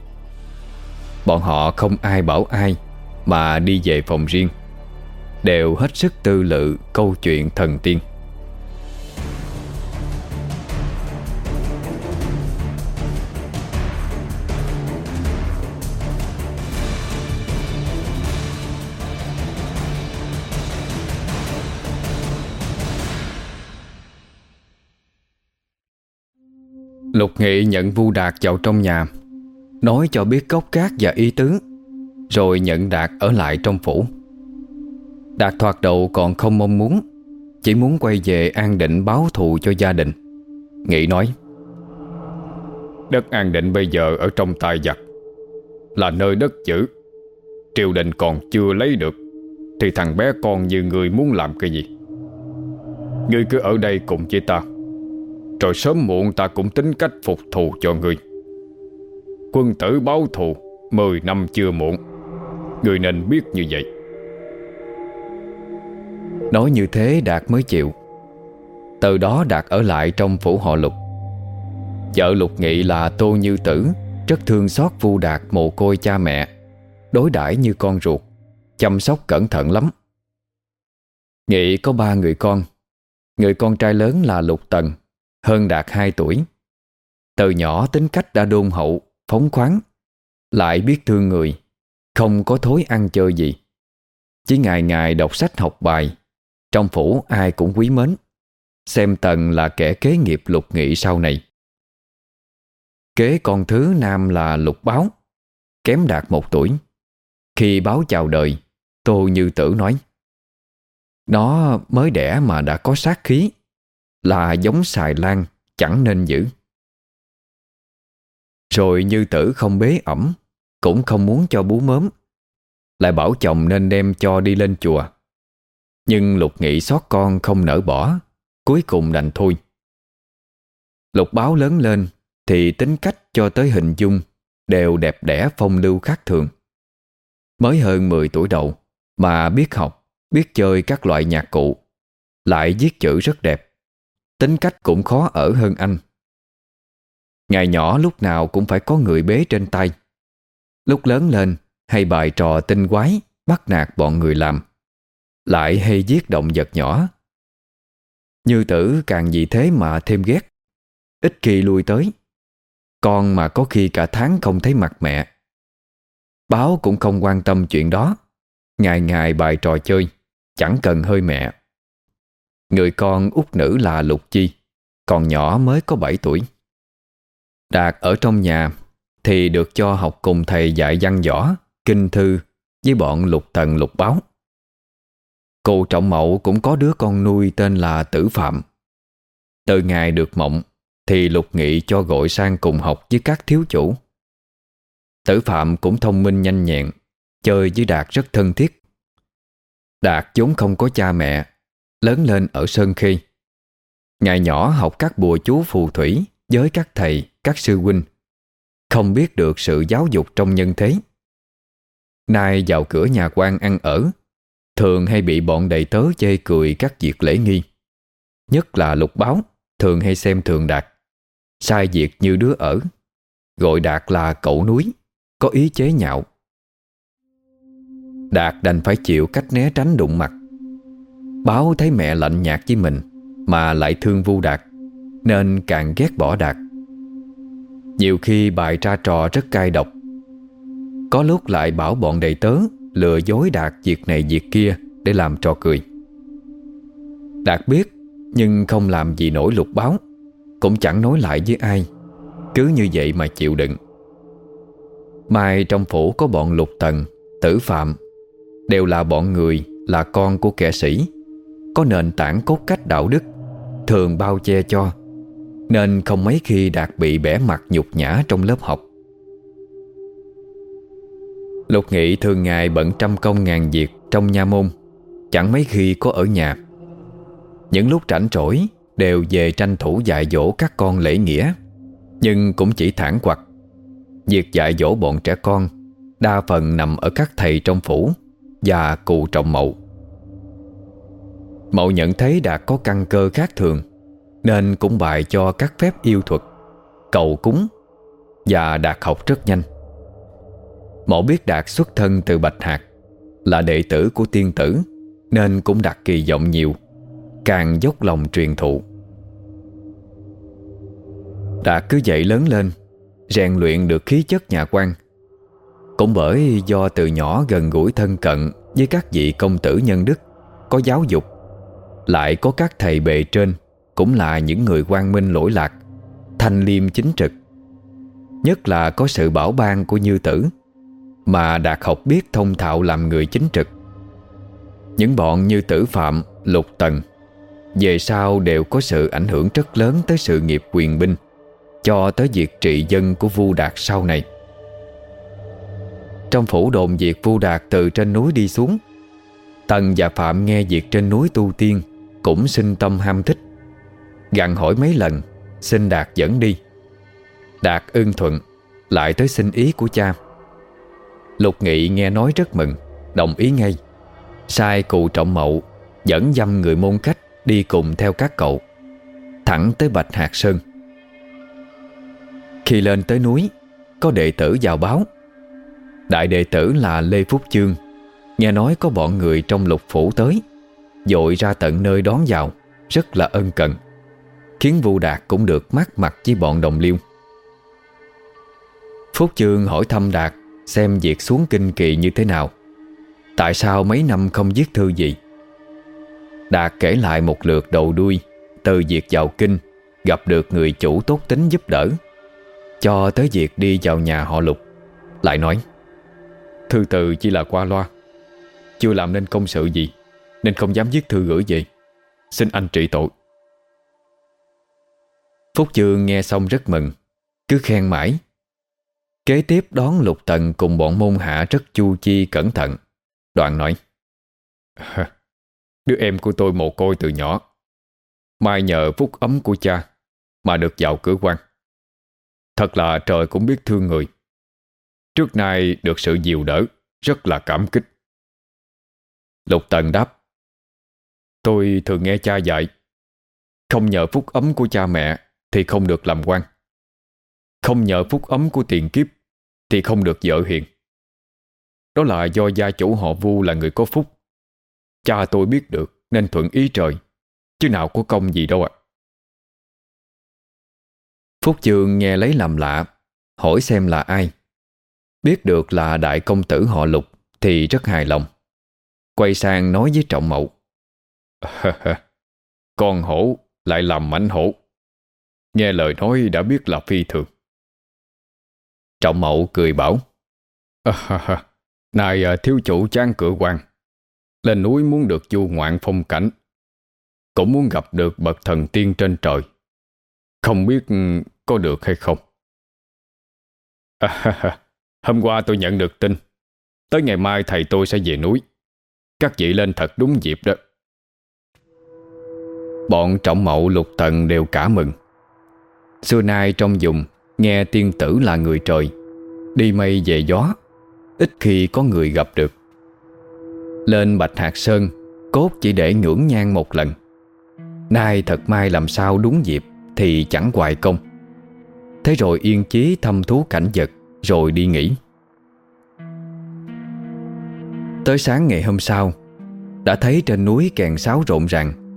Bọn họ không ai bảo ai, Mà đi về phòng riêng. Đều hết sức tư lự câu chuyện thần tiên. Lục Nghị nhận Vu Đạt vào trong nhà, Nói cho biết gốc cát và ý tứ, Rồi nhận Đạt ở lại trong phủ. Đạt thoạt đầu còn không mong muốn, Chỉ muốn quay về an định báo thù cho gia đình. Nghị nói, Đất an định bây giờ ở trong tay giặc Là nơi đất giữ Triều đình còn chưa lấy được, Thì thằng bé con như người muốn làm cái gì? Ngươi cứ ở đây cùng với ta. Rồi sớm muộn ta cũng tính cách phục thù cho ngươi. Quân tử báo thù, Mười năm chưa muộn. Ngươi nên biết như vậy. Nói như thế Đạt mới chịu. Từ đó Đạt ở lại trong phủ họ lục. Vợ lục nghị là Tô Như Tử, Rất thương xót vu đạt mồ côi cha mẹ, Đối đãi như con ruột, Chăm sóc cẩn thận lắm. Nghị có ba người con. Người con trai lớn là Lục Tần hơn Đạt 2 tuổi. Từ nhỏ tính cách đã đôn hậu, Phóng khoáng, Lại biết thương người, Không có thối ăn chơi gì. Chỉ ngày ngày đọc sách học bài, Trong phủ ai cũng quý mến, Xem Tần là kẻ kế nghiệp lục nghị sau này. Kế con thứ nam là lục báo, Kém đạt một tuổi. Khi báo chào đời, Tô Như Tử nói, Nó mới đẻ mà đã có sát khí là giống xài lan Chẳng nên giữ Rồi Như Tử không bế ẩm Cũng không muốn cho bú mớm Lại bảo chồng nên đem cho đi lên chùa Nhưng Lục nghĩ xót con không nỡ bỏ Cuối cùng đành thôi Lục báo lớn lên thì tính cách cho tới hình dung đều đẹp đẽ phong lưu khác thường. Mới hơn 10 tuổi đầu mà biết học, biết chơi các loại nhạc cụ, lại viết chữ rất đẹp. Tính cách cũng khó ở hơn anh. Ngày nhỏ lúc nào cũng phải có người bế trên tay. Lúc lớn lên, hay bài trò tinh quái, bắt nạt bọn người làm. Lại hay giết động vật nhỏ. Như tử càng vì thế mà thêm ghét. Ít khi lui tới con mà có khi cả tháng không thấy mặt mẹ Báo cũng không quan tâm chuyện đó Ngày ngày bài trò chơi, Chẳng cần hơi mẹ Người con út nữ là Lục Chi Còn nhỏ mới có 7 tuổi Đạt ở trong nhà Thì được cho học cùng thầy dạy văn võ Kinh thư Với bọn lục tần lục báo Cô Trọng Mậu cũng có đứa con nuôi tên là Tử Phạm Từ ngày được mộng thì Lục Nghị cho gọi sang cùng học với các thiếu chủ. Tử Phạm cũng thông minh nhanh nhẹn, chơi với Đạt rất thân thiết. Đạt vốn không có cha mẹ, lớn lên ở Sơn Khê. Ngày nhỏ học các bùa chú phù thủy với các thầy, các sư huynh, không biết được sự giáo dục trong nhân thế. Nay vào cửa nhà quan ăn ở, thường hay bị bọn đầy tớ chê cười các việc lễ nghi. Nhất là lục báo, thường hay xem thường Đạt. Sai việc như đứa ở Gọi Đạt là cậu núi Có ý chế nhạo Đạt đành phải chịu cách né tránh đụng mặt Báo thấy mẹ lạnh nhạt với mình, Mà lại thương vu Đạt, Nên càng ghét bỏ Đạt. Nhiều khi bài ra trò rất cay độc. Có lúc lại bảo bọn đầy tớ Lừa dối Đạt việc này việc kia Để làm trò cười. Đạt biết, Nhưng không làm gì nổi lục báo, cũng chẳng nói lại với ai. Cứ như vậy mà chịu đựng. Mai trong phủ có bọn lục tần, Tử phạm, Đều là bọn người, Là con của kẻ sĩ. Có nền tảng cốt cách đạo đức, Thường bao che cho, Nên không mấy khi Đạt bị bẻ mặt nhục nhã trong lớp học. Lục Nghị thường ngày bận trăm công ngàn việc Trong nha môn, Chẳng mấy khi có ở nhà. Những lúc rảnh rỗi, Đều về tranh thủ dạy dỗ các con lễ nghĩa, Nhưng cũng chỉ thản quặc. Việc dạy dỗ bọn trẻ con, Đa phần nằm ở các thầy trong phủ Và cụ trọng mậu. Mậu nhận thấy đã có căn cơ khác thường, Nên cũng bài cho các phép yêu thuật, Cầu cúng Và đạt học rất nhanh. Mậu biết Đạt xuất thân từ Bạch Hạc, Là đệ tử của tiên tử, Nên cũng đặt kỳ vọng nhiều, Càng dốc lòng truyền thụ. Đạt cứ dậy lớn lên, Rèn luyện được khí chất nhà quan, Cũng bởi do từ nhỏ gần gũi thân cận Với các vị công tử nhân đức, Có giáo dục lại có các thầy bề trên Cũng là những người quan minh lỗi lạc Thanh liêm chính trực. Nhất là có sự bảo ban của Như Tử Mà Đạt học biết thông thạo làm người chính trực. Những bọn như Tử Phạm, Lục Tần Về sau đều có sự ảnh hưởng rất lớn tới sự nghiệp quyền binh Cho tới việc trị dân của Vu Đạt sau này. Trong phủ đồn việc Vu Đạt từ trên núi đi xuống Tần và Phạm nghe việc trên núi tu tiên cũng sinh tâm ham thích. Gặn hỏi mấy lần, Xin Đạt dẫn đi. Đạt ưng thuận, Lại tới xin ý của cha. Lục Nghị nghe nói rất mừng, Đồng ý ngay. Sai cụ trọng mậu Dẫn dâm người môn khách Đi cùng theo các cậu, Thẳng tới Bạch Hạc Sơn. Khi lên tới núi, Có đệ tử vào báo. Đại đệ tử là Lê Phúc Chương, Nghe nói có bọn người trong lục phủ tới. Dội ra tận nơi đón vào, Rất là ân cần. Khiến Vu Đạt cũng được mát mặt với bọn đồng liêu. Phúc Chương hỏi thăm Đạt Xem việc xuống kinh kỳ như thế nào. Tại sao mấy năm không viết thư gì? Đạt kể lại một lượt đầu đuôi Từ việc vào kinh, Gặp được người chủ tốt tính giúp đỡ, Cho tới việc đi vào nhà họ lục, Lại nói, Thư từ chỉ là qua loa, Chưa làm nên công sự gì. Nên không dám viết thư gửi về. Xin anh trị tội. Phúc Dương nghe xong rất mừng, Cứ khen mãi. Kế tiếp đón lục tần cùng bọn môn hạ rất chu chi cẩn thận. Đoạn nói Đứa em của tôi mồ côi từ nhỏ. Mai nhờ phúc ấm của cha Mà được vào cửa quan. Thật là trời cũng biết thương người. Trước nay được sự dìu đỡ Rất là cảm kích. Lục Tần đáp Tôi thường nghe cha dạy, Không nhờ phúc ấm của cha mẹ Thì không được làm quan. Không nhờ phúc ấm của tiền kiếp Thì không được vợ hiền. Đó là do gia chủ họ vu là người có phúc. Cha tôi biết được Nên thuận ý trời, Chứ nào có công gì đâu ạ. Phúc trường nghe lấy làm lạ, Hỏi xem là ai. Biết được là đại công tử họ lục Thì rất hài lòng, Quay sang nói với trọng mậu. (laughs) Con hổ lại làm mảnh hổ. Nghe lời nói đã biết là phi thường. Trọng mậu cười bảo, (laughs) Này à, thiếu chủ trang cửa quan Lên núi muốn được du ngoạn phong cảnh, Cũng muốn gặp được bậc thần tiên trên trời, Không biết ừ, có được hay không? (laughs) Hôm qua tôi nhận được tin, Tới ngày mai thầy tôi sẽ về núi, Các vị lên thật đúng dịp đó. Bọn trọng mậu lục tần đều cả mừng. Xưa nay trong vùng, Nghe tiên tử là người trời, Đi mây về gió, Ít khi có người gặp được. Lên Bạch Hạc Sơn, Cốt chỉ để ngưỡng nhan một lần. Nay thật may làm sao đúng dịp Thì chẳng hoài công. Thế rồi yên chí thăm thú cảnh vật, Rồi đi nghỉ. Tới sáng ngày hôm sau, Đã thấy trên núi kèn sáo rộn ràng.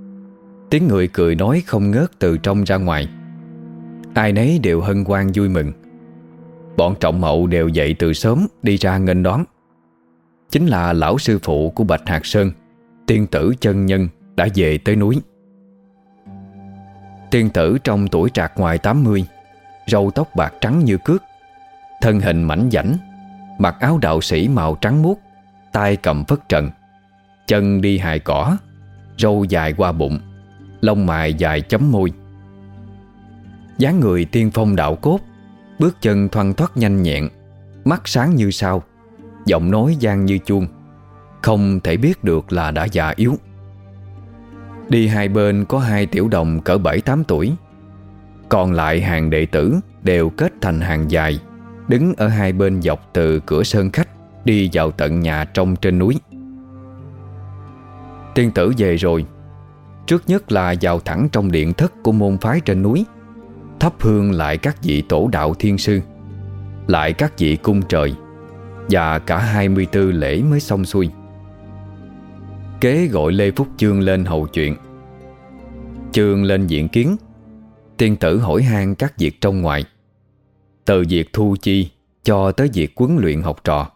Tiếng người cười nói không ngớt từ trong ra ngoài. Ai nấy đều hân hoan vui mừng. Bọn trọng mậu đều dậy từ sớm Đi ra nghênh đón. Chính là lão sư phụ của Bạch Hạc Sơn, Tiên tử chân nhân Đã về tới núi. Tiên tử trong tuổi trạc ngoài 80 Râu tóc bạc trắng như cước, Thân hình mảnh dảnh, Mặc áo đạo sĩ màu trắng muốt, tay cầm phất trần, Chân đi hài cỏ, Râu dài qua bụng. Lông mài dài chấm môi. Dáng người tiên phong đạo cốt, Bước chân thoăn thoắt nhanh nhẹn, Mắt sáng như sao, Giọng nói gian như chuông, Không thể biết được là đã già yếu. Đi hai bên có hai tiểu đồng cỡ 7-8 tuổi, Còn lại hàng đệ tử đều kết thành hàng dài, Đứng ở hai bên dọc từ cửa sơn khách, Đi vào tận nhà trong trên núi. Tiên tử về rồi Trước nhất là vào thẳng trong điện thất của môn phái trên núi. Thắp hương lại các vị tổ đạo thiên sư, Lại các vị cung trời, Và cả 24 lễ mới xong xuôi. Kế gọi Lê Phúc Chương lên hầu chuyện. Chương lên diện kiến. Tiên tử hỏi han các việc trong ngoài. Từ việc thu chi Cho tới việc quấn luyện học trò.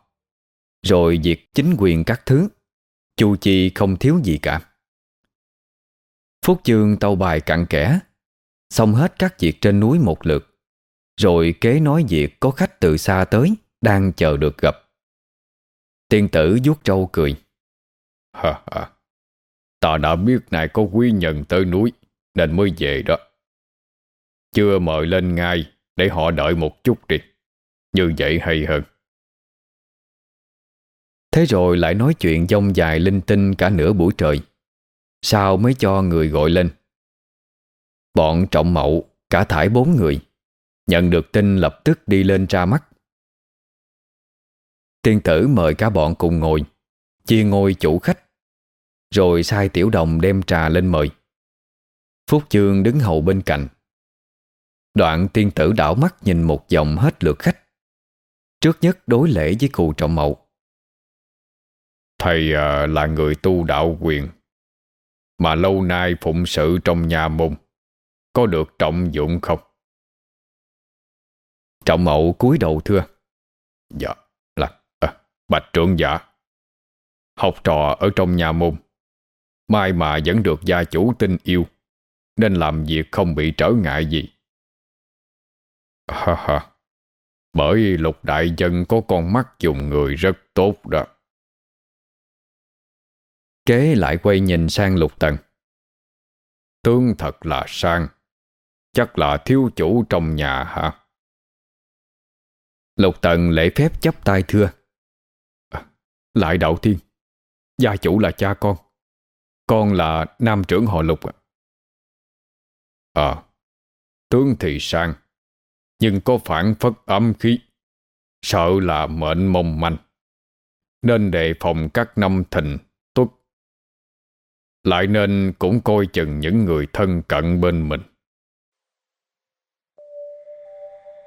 Rồi việc chính quyền các thứ. Chu Chi không thiếu gì cả. Phúc Dương tâu bài cặn kẽ. Xong hết các việc trên núi một lượt. Rồi kế nói việc có khách từ xa tới Đang chờ được gặp. Tiên tử vuốt trâu cười. (laughs) Ha ha. Ta đã biết này có quý nhân tới núi Nên mới về đó. Chưa mời lên ngay Để họ đợi một chút đi. Như vậy hay hơn. Thế rồi lại nói chuyện dông dài linh tinh cả nửa buổi trời Sao mới cho người gọi lên? Bọn trọng mậu Cả thải bốn người. Nhận được tin lập tức đi lên ra mắt. Tiên tử mời cả bọn cùng ngồi Chia ngôi chủ khách. Rồi sai tiểu đồng đem trà lên mời. Phúc chương đứng hầu bên cạnh. Đoạn tiên tử đảo mắt nhìn một vòng hết lượt khách. Trước nhất đối lễ với cụ trọng mậu. Thầy à, là người tu đạo quyền. Mà lâu nay phụng sự trong nhà môn Có được trọng dụng không? Trọng mậu cúi đầu thưa. Dạ là à, Bạch trưởng giả. Học trò ở trong nhà môn Mai mà vẫn được gia chủ tin yêu Nên làm việc không bị trở ngại gì. Ha ha Bởi lục đại dân có con mắt dùng người rất tốt đó. Kế lại quay nhìn sang lục tần. Tướng thật là sang. Chắc là thiếu chủ trong nhà hả? Lục tần lễ phép chấp tay thưa. À, Lại đạo thiên. Gia chủ là cha con. Con là nam trưởng họ lục À Tướng thì sang. Nhưng có phản phất ấm khí. Sợ là mệnh mong manh. Nên đề phòng các năm thình lại nên cũng coi chừng những người thân cận bên mình.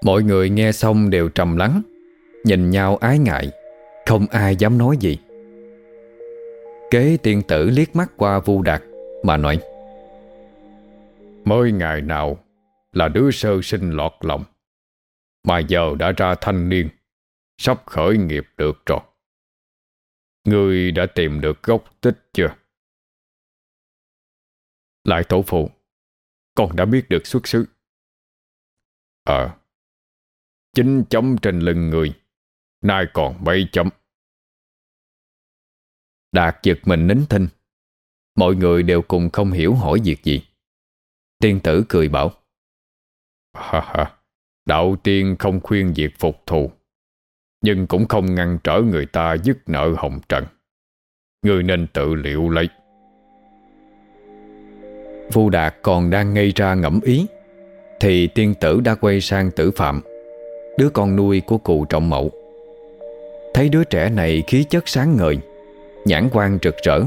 Mọi người nghe xong đều trầm lắng, Nhìn nhau ái ngại, Không ai dám nói gì. Kế tiên tử liếc mắt qua vu đạt, Mà nói, Mới ngày nào Là đứa sơ sinh lọt lòng, Mà giờ đã ra thanh niên, Sắp khởi nghiệp được rồi. Ngươi đã tìm được gốc tích chưa? Lại tổ phụ. Con đã biết được xuất xứ. Ờ. Chính chấm trên lưng người. Nay còn bảy chấm. Đạt giật mình nín thinh. Mọi người đều cùng không hiểu hỏi việc gì. Tiên tử cười bảo. Ha ha, Đạo tiên không khuyên việc phục thù, Nhưng cũng không ngăn trở người ta dứt nợ hồng trần. Người nên tự liệu lấy. Vu Đạt còn đang ngây ra ngẫm ý, Thì tiên tử đã quay sang tử phạm, Đứa con nuôi của cụ trọng mậu. Thấy đứa trẻ này khí chất sáng ngời, Nhãn quan rực rỡ,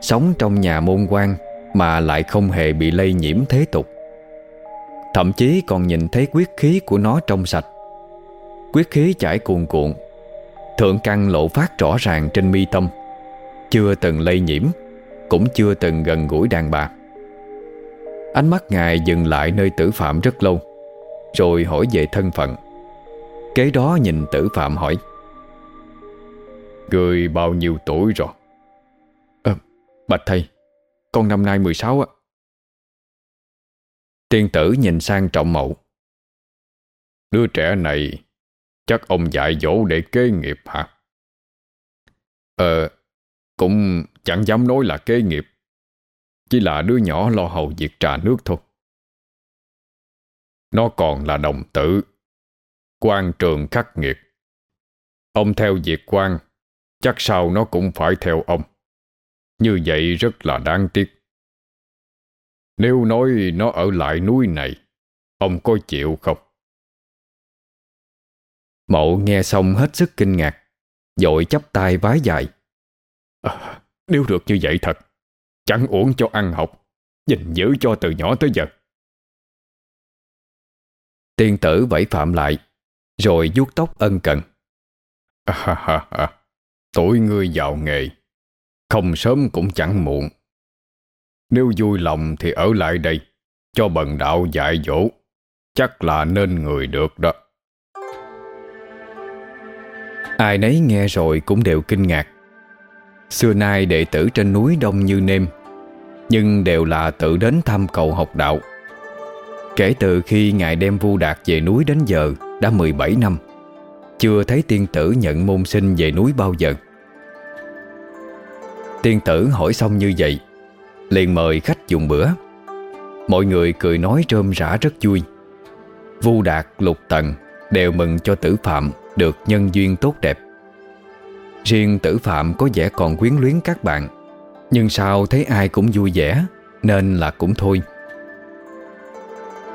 Sống trong nhà môn quan Mà lại không hề bị lây nhiễm thế tục. Thậm chí còn nhìn thấy quyết khí của nó trong sạch. Quyết khí chảy cuồn cuộn, Thượng căn lộ phát rõ ràng trên mi tâm, Chưa từng lây nhiễm, Cũng chưa từng gần gũi đàn bà. Ánh mắt ngài dừng lại nơi tử phạm rất lâu Rồi hỏi về thân phận Kế đó nhìn tử phạm hỏi Người bao nhiêu tuổi rồi? À, bạch thầy Con năm nay 16 á Tiên tử nhìn sang trọng mậu Đứa trẻ này Chắc ông dạy dỗ để kế nghiệp hả? Ờ Cũng chẳng dám nói là kế nghiệp chỉ là đứa nhỏ lo hầu việc trà nước thôi. Nó còn là đồng tử. Quan trường khắc nghiệt. Ông theo việc quan Chắc sau nó cũng phải theo ông. Như vậy rất là đáng tiếc. Nếu nói nó ở lại núi này Ông có chịu không? Mậu nghe xong hết sức kinh ngạc Dội chắp tay vái dài. À, Nếu được như vậy thật Chẳng uổng cho ăn học gìn giữ cho từ nhỏ tới giờ. Tiên tử vẫy phạm lại Rồi vuốt tóc ân cần. À, ha, ha. Tuổi ngươi giàu nghề Không sớm cũng chẳng muộn. Nếu vui lòng thì ở lại đây Cho bần đạo dạy dỗ Chắc là nên người được đó. Ai nấy nghe rồi cũng đều kinh ngạc. Xưa nay đệ tử trên núi đông như nêm nhưng đều là tự đến thăm cầu học đạo. Kể từ khi Ngài đem Vu Đạt về núi đến giờ Đã 17 năm. Chưa thấy tiên tử nhận môn sinh về núi bao giờ. Tiên tử hỏi xong như vậy Liền mời khách dùng bữa. Mọi người cười nói rơm rã rất vui. Vu Đạt, Lục Tần Đều mừng cho tử phạm Được nhân duyên tốt đẹp. Riêng tử phạm có vẻ còn quyến luyến các bạn. Nhưng sao thấy ai cũng vui vẻ, Nên là cũng thôi.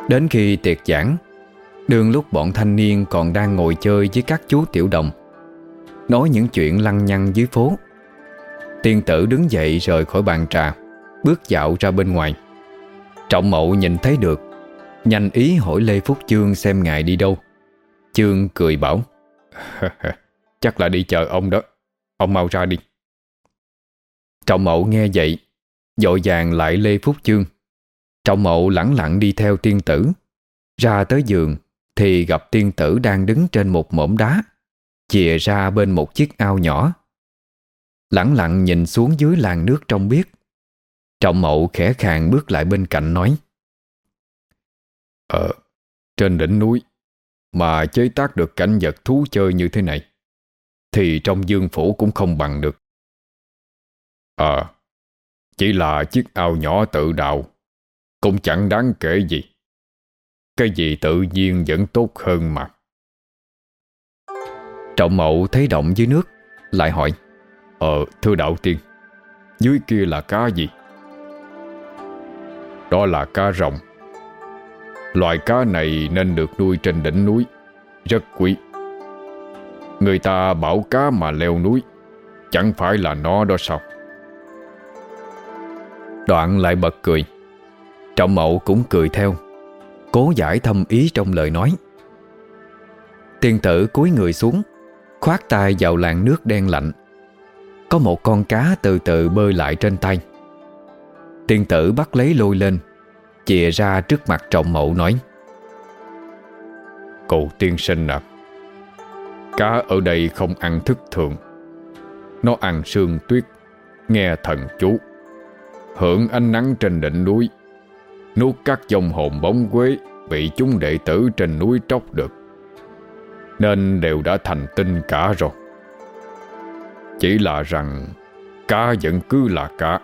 Đến khi tiệc giảng Đường lúc bọn thanh niên còn đang ngồi chơi với các chú tiểu đồng, Nói những chuyện lăng nhăng dưới phố. Tiên tử đứng dậy rời khỏi bàn trà, Bước dạo ra bên ngoài. Trọng mậu nhìn thấy được, Nhanh ý hỏi Lê Phúc Chương xem ngài đi đâu. Chương cười bảo, (laughs) Chắc là đi chờ ông đó, Ông mau ra đi. Trọng mậu nghe vậy Dội vàng lại Lê Phúc Chương. Trọng mậu lẳng lặng đi theo tiên tử. Ra tới giường Thì gặp tiên tử đang đứng trên một mỏm đá Chìa ra bên một chiếc ao nhỏ. Lẳng lặng nhìn xuống dưới làn nước trong biếc. Trọng mậu khẽ khàng bước lại bên cạnh nói Ờ, trên đỉnh núi Mà chế tác được cảnh vật thú chơi như thế này Thì trong dương phủ cũng không bằng được. Ờ, chỉ là chiếc ao nhỏ tự đào Cũng chẳng đáng kể gì. Cái gì tự nhiên vẫn tốt hơn mà. Trọng mậu thấy động dưới nước Lại hỏi Ờ thưa đạo tiên Dưới kia là cá gì? Đó là cá rồng. Loài cá này nên được nuôi trên đỉnh núi Rất quý. Người ta bảo cá mà leo núi Chẳng phải là nó đó sao? Đoạn lại bật cười. Trọng mậu cũng cười theo, Cố giải thâm ý trong lời nói. Tiên tử cúi người xuống, Khoát tay vào làn nước đen lạnh. Có một con cá từ từ bơi lại trên tay. Tiên tử bắt lấy lôi lên, Chìa ra trước mặt trọng mậu nói. Cậu tiên sinh à Cá ở đây không ăn thức thường Nó ăn sương tuyết, Nghe thần chú. Hưởng ánh nắng trên đỉnh núi. Nuốt các dòng hồn bóng quế Bị chúng đệ tử trên núi tróc được, Nên đều đã thành tinh cả rồi. Chỉ là rằng, Cá vẫn cứ là cá.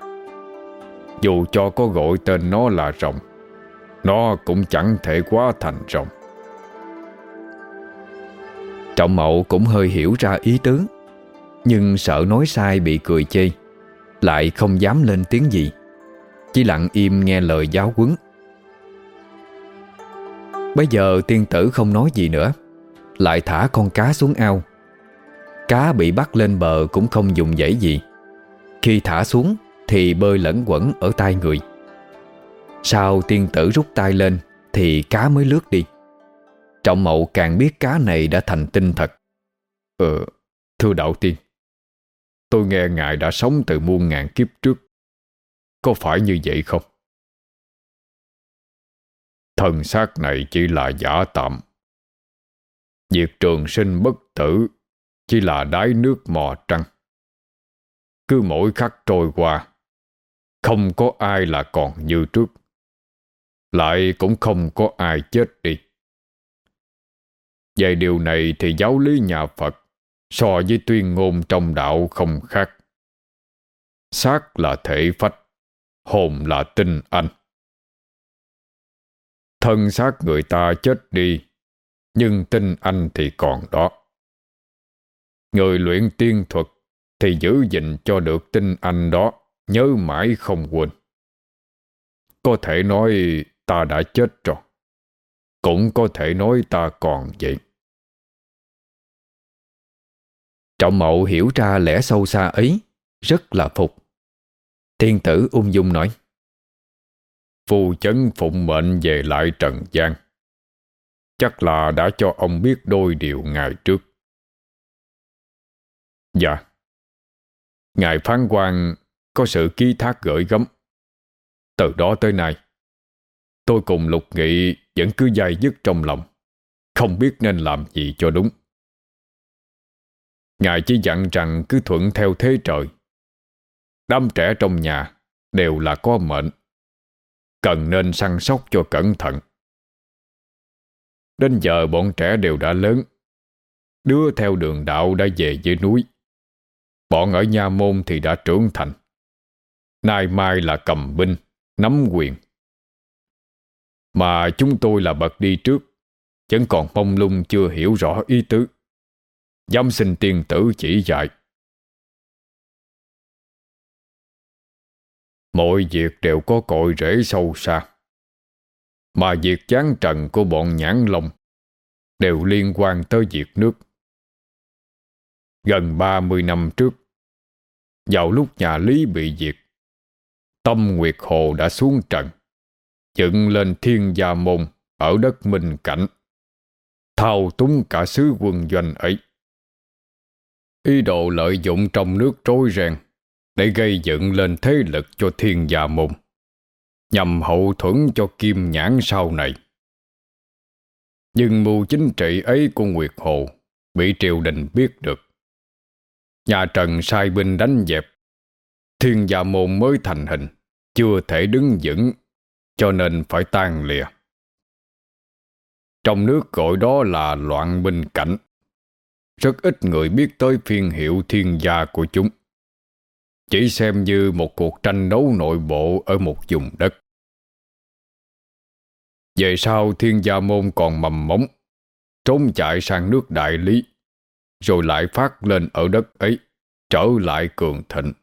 Dù cho có gọi tên nó là rồng, Nó cũng chẳng thể quá thành rồng. Trọng mậu cũng hơi hiểu ra ý tứ, Nhưng sợ nói sai bị cười chê, Lại không dám lên tiếng gì. Chỉ lặng im nghe lời giáo quấn Bây giờ tiên tử không nói gì nữa Lại thả con cá xuống ao. Cá bị bắt lên bờ cũng không dùng dãy gì. Khi thả xuống Thì bơi lẫn quẩn ở tay người. Sau tiên tử rút tay lên Thì cá mới lướt đi. Trọng mậu càng biết cá này đã thành tinh thật. Ờ, thưa đạo tiên Tôi nghe ngài đã sống từ muôn ngàn kiếp trước. Có phải như vậy không? Thần xác này chỉ là giả tạm Việc trường sinh bất tử chỉ là đáy nước mò trăng. Cứ mỗi khắc trôi qua, không có ai là còn như trước. Lại cũng không có ai chết đi. Về điều này thì giáo lý nhà Phật so với tuyên ngôn trong đạo không khác. Xác là thể phách, hồn là tinh anh. Thân xác người ta chết đi, nhưng tinh anh thì còn đó. Người luyện tiên thuật thì giữ gìn cho được tinh anh đó, nhớ mãi không quên. Có thể nói ta đã chết rồi, cũng có thể nói ta còn vậy. Trọng mậu hiểu ra lẽ sâu xa ấy, rất là phục thiên tử ung dung nói, Phù chấn phụng mệnh về lại Trần gian. Chắc là đã cho ông biết đôi điều ngày trước. Dạ. Ngài phán quan có sự ký thác gửi gắm. Từ đó tới nay, tôi cùng Lục Nghị vẫn cứ dai dứt trong lòng, không biết nên làm gì cho đúng. Ngài chỉ dặn rằng cứ thuận theo thế trời. Đám trẻ trong nhà đều là có mệnh, cần nên săn sóc cho cẩn thận, Đến giờ bọn trẻ đều đã lớn. Đứa theo đường đạo đã về dưới núi. Bọn ở nhà môn thì đã trưởng thành. Nay mai là cầm binh Nắm quyền. Mà chúng tôi là bậc đi trước Vẫn còn mông lung chưa hiểu rõ ý tứ. Dám xin tiên tử chỉ dạy. Mọi việc đều có cội rễ sâu xa Mà việc chán trần của bọn nhãn lông Đều liên quan tới việc nước Gần 30 năm trước, Vào lúc nhà Lý bị diệt, Tâm Nguyệt Hồ đã xuống trận, Dựng lên thiên gia môn Ở đất Minh Cảnh, Thao túng cả sứ quân doanh ấy Ý đồ lợi dụng trong nước trối rèn. Để gây dựng lên thế lực cho thiên gia môn, Nhằm hậu thuẫn cho kim nhãn sau này. Nhưng mưu chính trị ấy của Nguyệt Hồ Bị triều đình biết được. Nhà Trần sai binh đánh dẹp, Thiên gia môn mới thành hình, Chưa thể đứng vững, Cho nên phải tan lìa. Trong nước gọi đó là loạn binh cảnh, Rất ít người biết tới phiên hiệu thiên gia của chúng. Chỉ xem như một cuộc tranh đấu nội bộ Ở một vùng đất Về sau thiên gia môn còn mầm móng Trốn chạy sang nước đại lý rồi lại phát lên ở đất ấy, trở lại cường thịnh.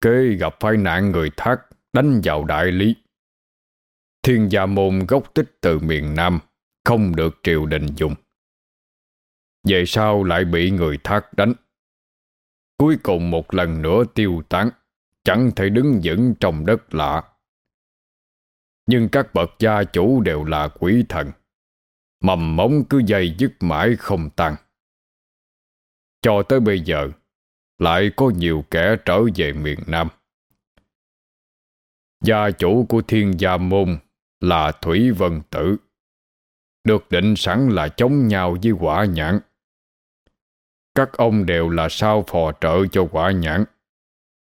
Kế gặp phải nạn người thác đánh vào đại lý. Thiên gia môn gốc tích từ miền Nam, không được triều đình dùng. Về sau lại bị người thác đánh. Cuối cùng một lần nữa tiêu tán, chẳng thể đứng vững trong đất lạ. Nhưng các bậc gia chủ đều là quỷ thần Mầm móng cứ dày dứt mãi không tăng Cho tới bây giờ Lại có nhiều kẻ trở về miền Nam. Gia chủ của thiên gia môn Là Thủy Vân Tử Được định sẵn là chống nhau với quả nhãn. Các ông đều là sao phò trợ cho quả nhãn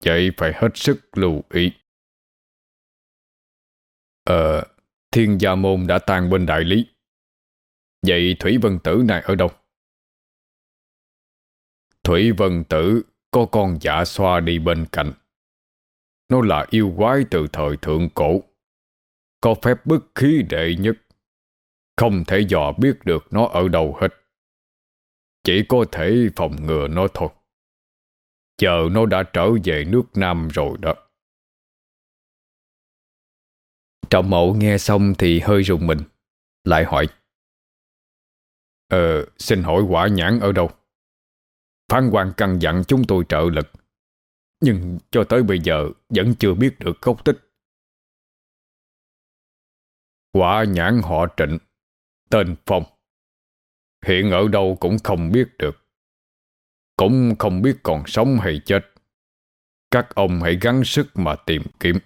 Vậy phải hết sức lưu ý Ờ, thiên gia môn đã tan bên đại lý Vậy Thủy Vân Tử này ở đâu? Thủy Vân Tử có con dạ xoa đi bên cạnh. Nó là yêu quái từ thời thượng cổ. Có phép bức khí đệ nhất. Không thể dò biết được nó ở đâu hết. Chỉ có thể phòng ngừa nó thôi. Chờ nó đã trở về nước Nam rồi đó. Trọng mẫu nghe xong thì hơi rùng mình. Lại hỏi. Ờ, xin hỏi quả nhãn ở đâu? Phan quan căn dặn chúng tôi trợ lực. Nhưng cho tới bây giờ vẫn chưa biết được gốc tích. Quả nhãn họ trịnh, tên Phong. Hiện ở đâu cũng không biết được. Cũng không biết còn sống hay chết. Các ông hãy gắng sức mà tìm kiếm.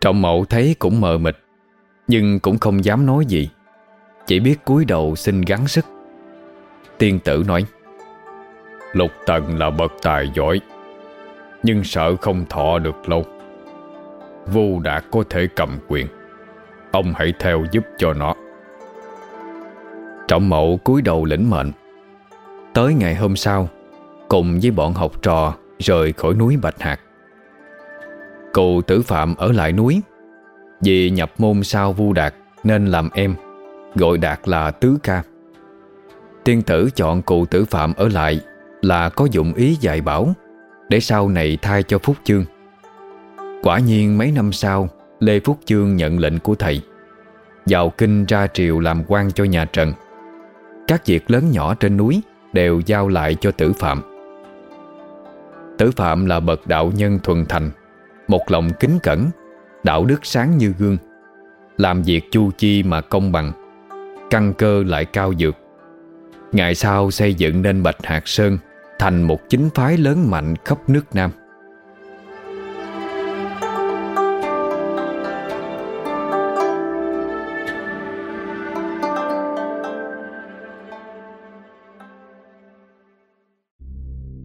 Trọng mẫu thấy cũng mờ mịt, nhưng cũng không dám nói gì. Chỉ biết cúi đầu xin gắng sức Tiên tử nói Lục tần là bậc tài giỏi Nhưng sợ không thọ được lâu Vu đã có thể cầm quyền Ông hãy theo giúp cho nó Trọng mậu cúi đầu lĩnh mệnh. Tới ngày hôm sau, Cùng với bọn học trò Rời khỏi núi Bạch Hạc. Cụ tử phạm ở lại núi, Vì nhập môn sau Vu Đạt Nên làm em, Gọi Đạt là Tứ Ca. Tiên tử chọn cụ tử phạm ở lại Là có dụng ý dạy bảo, Để sau này thay cho Phúc Chương. Quả nhiên mấy năm sau, Lê Phúc Chương nhận lệnh của thầy, Vào kinh ra triều làm quan cho nhà Trần. Các việc lớn nhỏ trên núi Đều giao lại cho tử phạm. Tử phạm là bậc đạo nhân thuần thành, Một lòng kính cẩn, Đạo đức sáng như gương. Làm việc chu chi mà công bằng, Căn cơ lại cao dược. Ngày sau xây dựng nên Bạch Hạc Sơn Thành một chính phái lớn mạnh khắp nước Nam.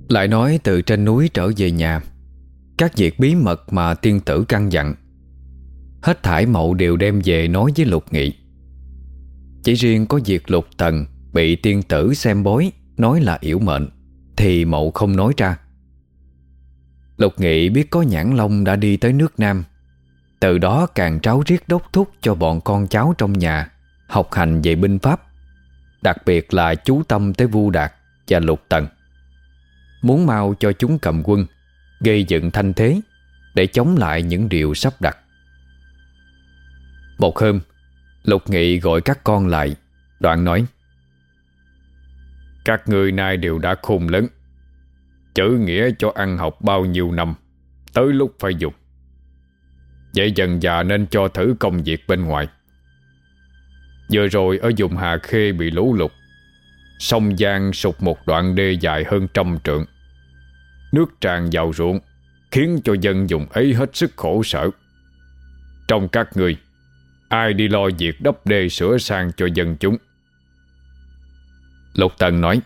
Lại nói từ trên núi trở về nhà. Các việc bí mật mà tiên tử căn dặn, Hết thải mậu đều đem về nói với Lục Nghị. Chỉ riêng có việc Lục Tần Bị tiên tử xem bối, Nói là yểu mệnh, Thì mậu không nói ra. Lục Nghị biết có nhãn long đã đi tới nước Nam, Từ đó càng tráo riết đốc thúc Cho bọn con cháu trong nhà Học hành về binh pháp, Đặc biệt là chú tâm tới Vu Đạt Và Lục Tần. Muốn mau cho chúng cầm quân, Gây dựng thanh thế Để chống lại những điều sắp đặt. Một hôm, Lục Nghị gọi các con lại, Đoạn nói, Các người nay đều đã khôn lớn. Chữ nghĩa cho ăn học bao nhiêu năm, Tới lúc phải dùng. Vậy dần già nên cho thử công việc bên ngoài. Vừa rồi ở vùng Hà Khê bị lũ lụt Sông Giang sụt một đoạn đê dài hơn trăm trượng. Nước tràn vào ruộng, Khiến cho dân dùng ấy hết sức khổ sở. Trong các người, Ai đi lo việc đắp đê sửa sang cho dân chúng? Lục Tần nói,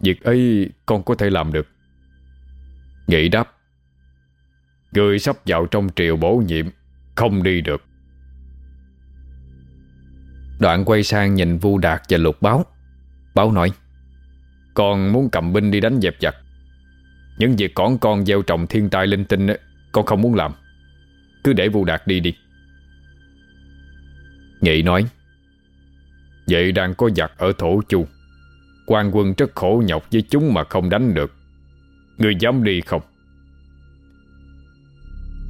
Việc ấy con có thể làm được. Nghị đáp, Người sắp vào trong triều bổ nhiệm, Không đi được. Đoạn quay sang nhìn Vu Đạt và Lục Báo. Báo nói, Con muốn cầm binh đi đánh dẹp giặc. Những việc con con gieo trồng thiên tai linh tinh Con không muốn làm. Cứ để Vu Đạt đi đi. Nghị nói, Vậy đang có giặc ở Thổ Chu. Quan quân rất khổ nhọc với chúng mà không đánh được. Người dám đi không?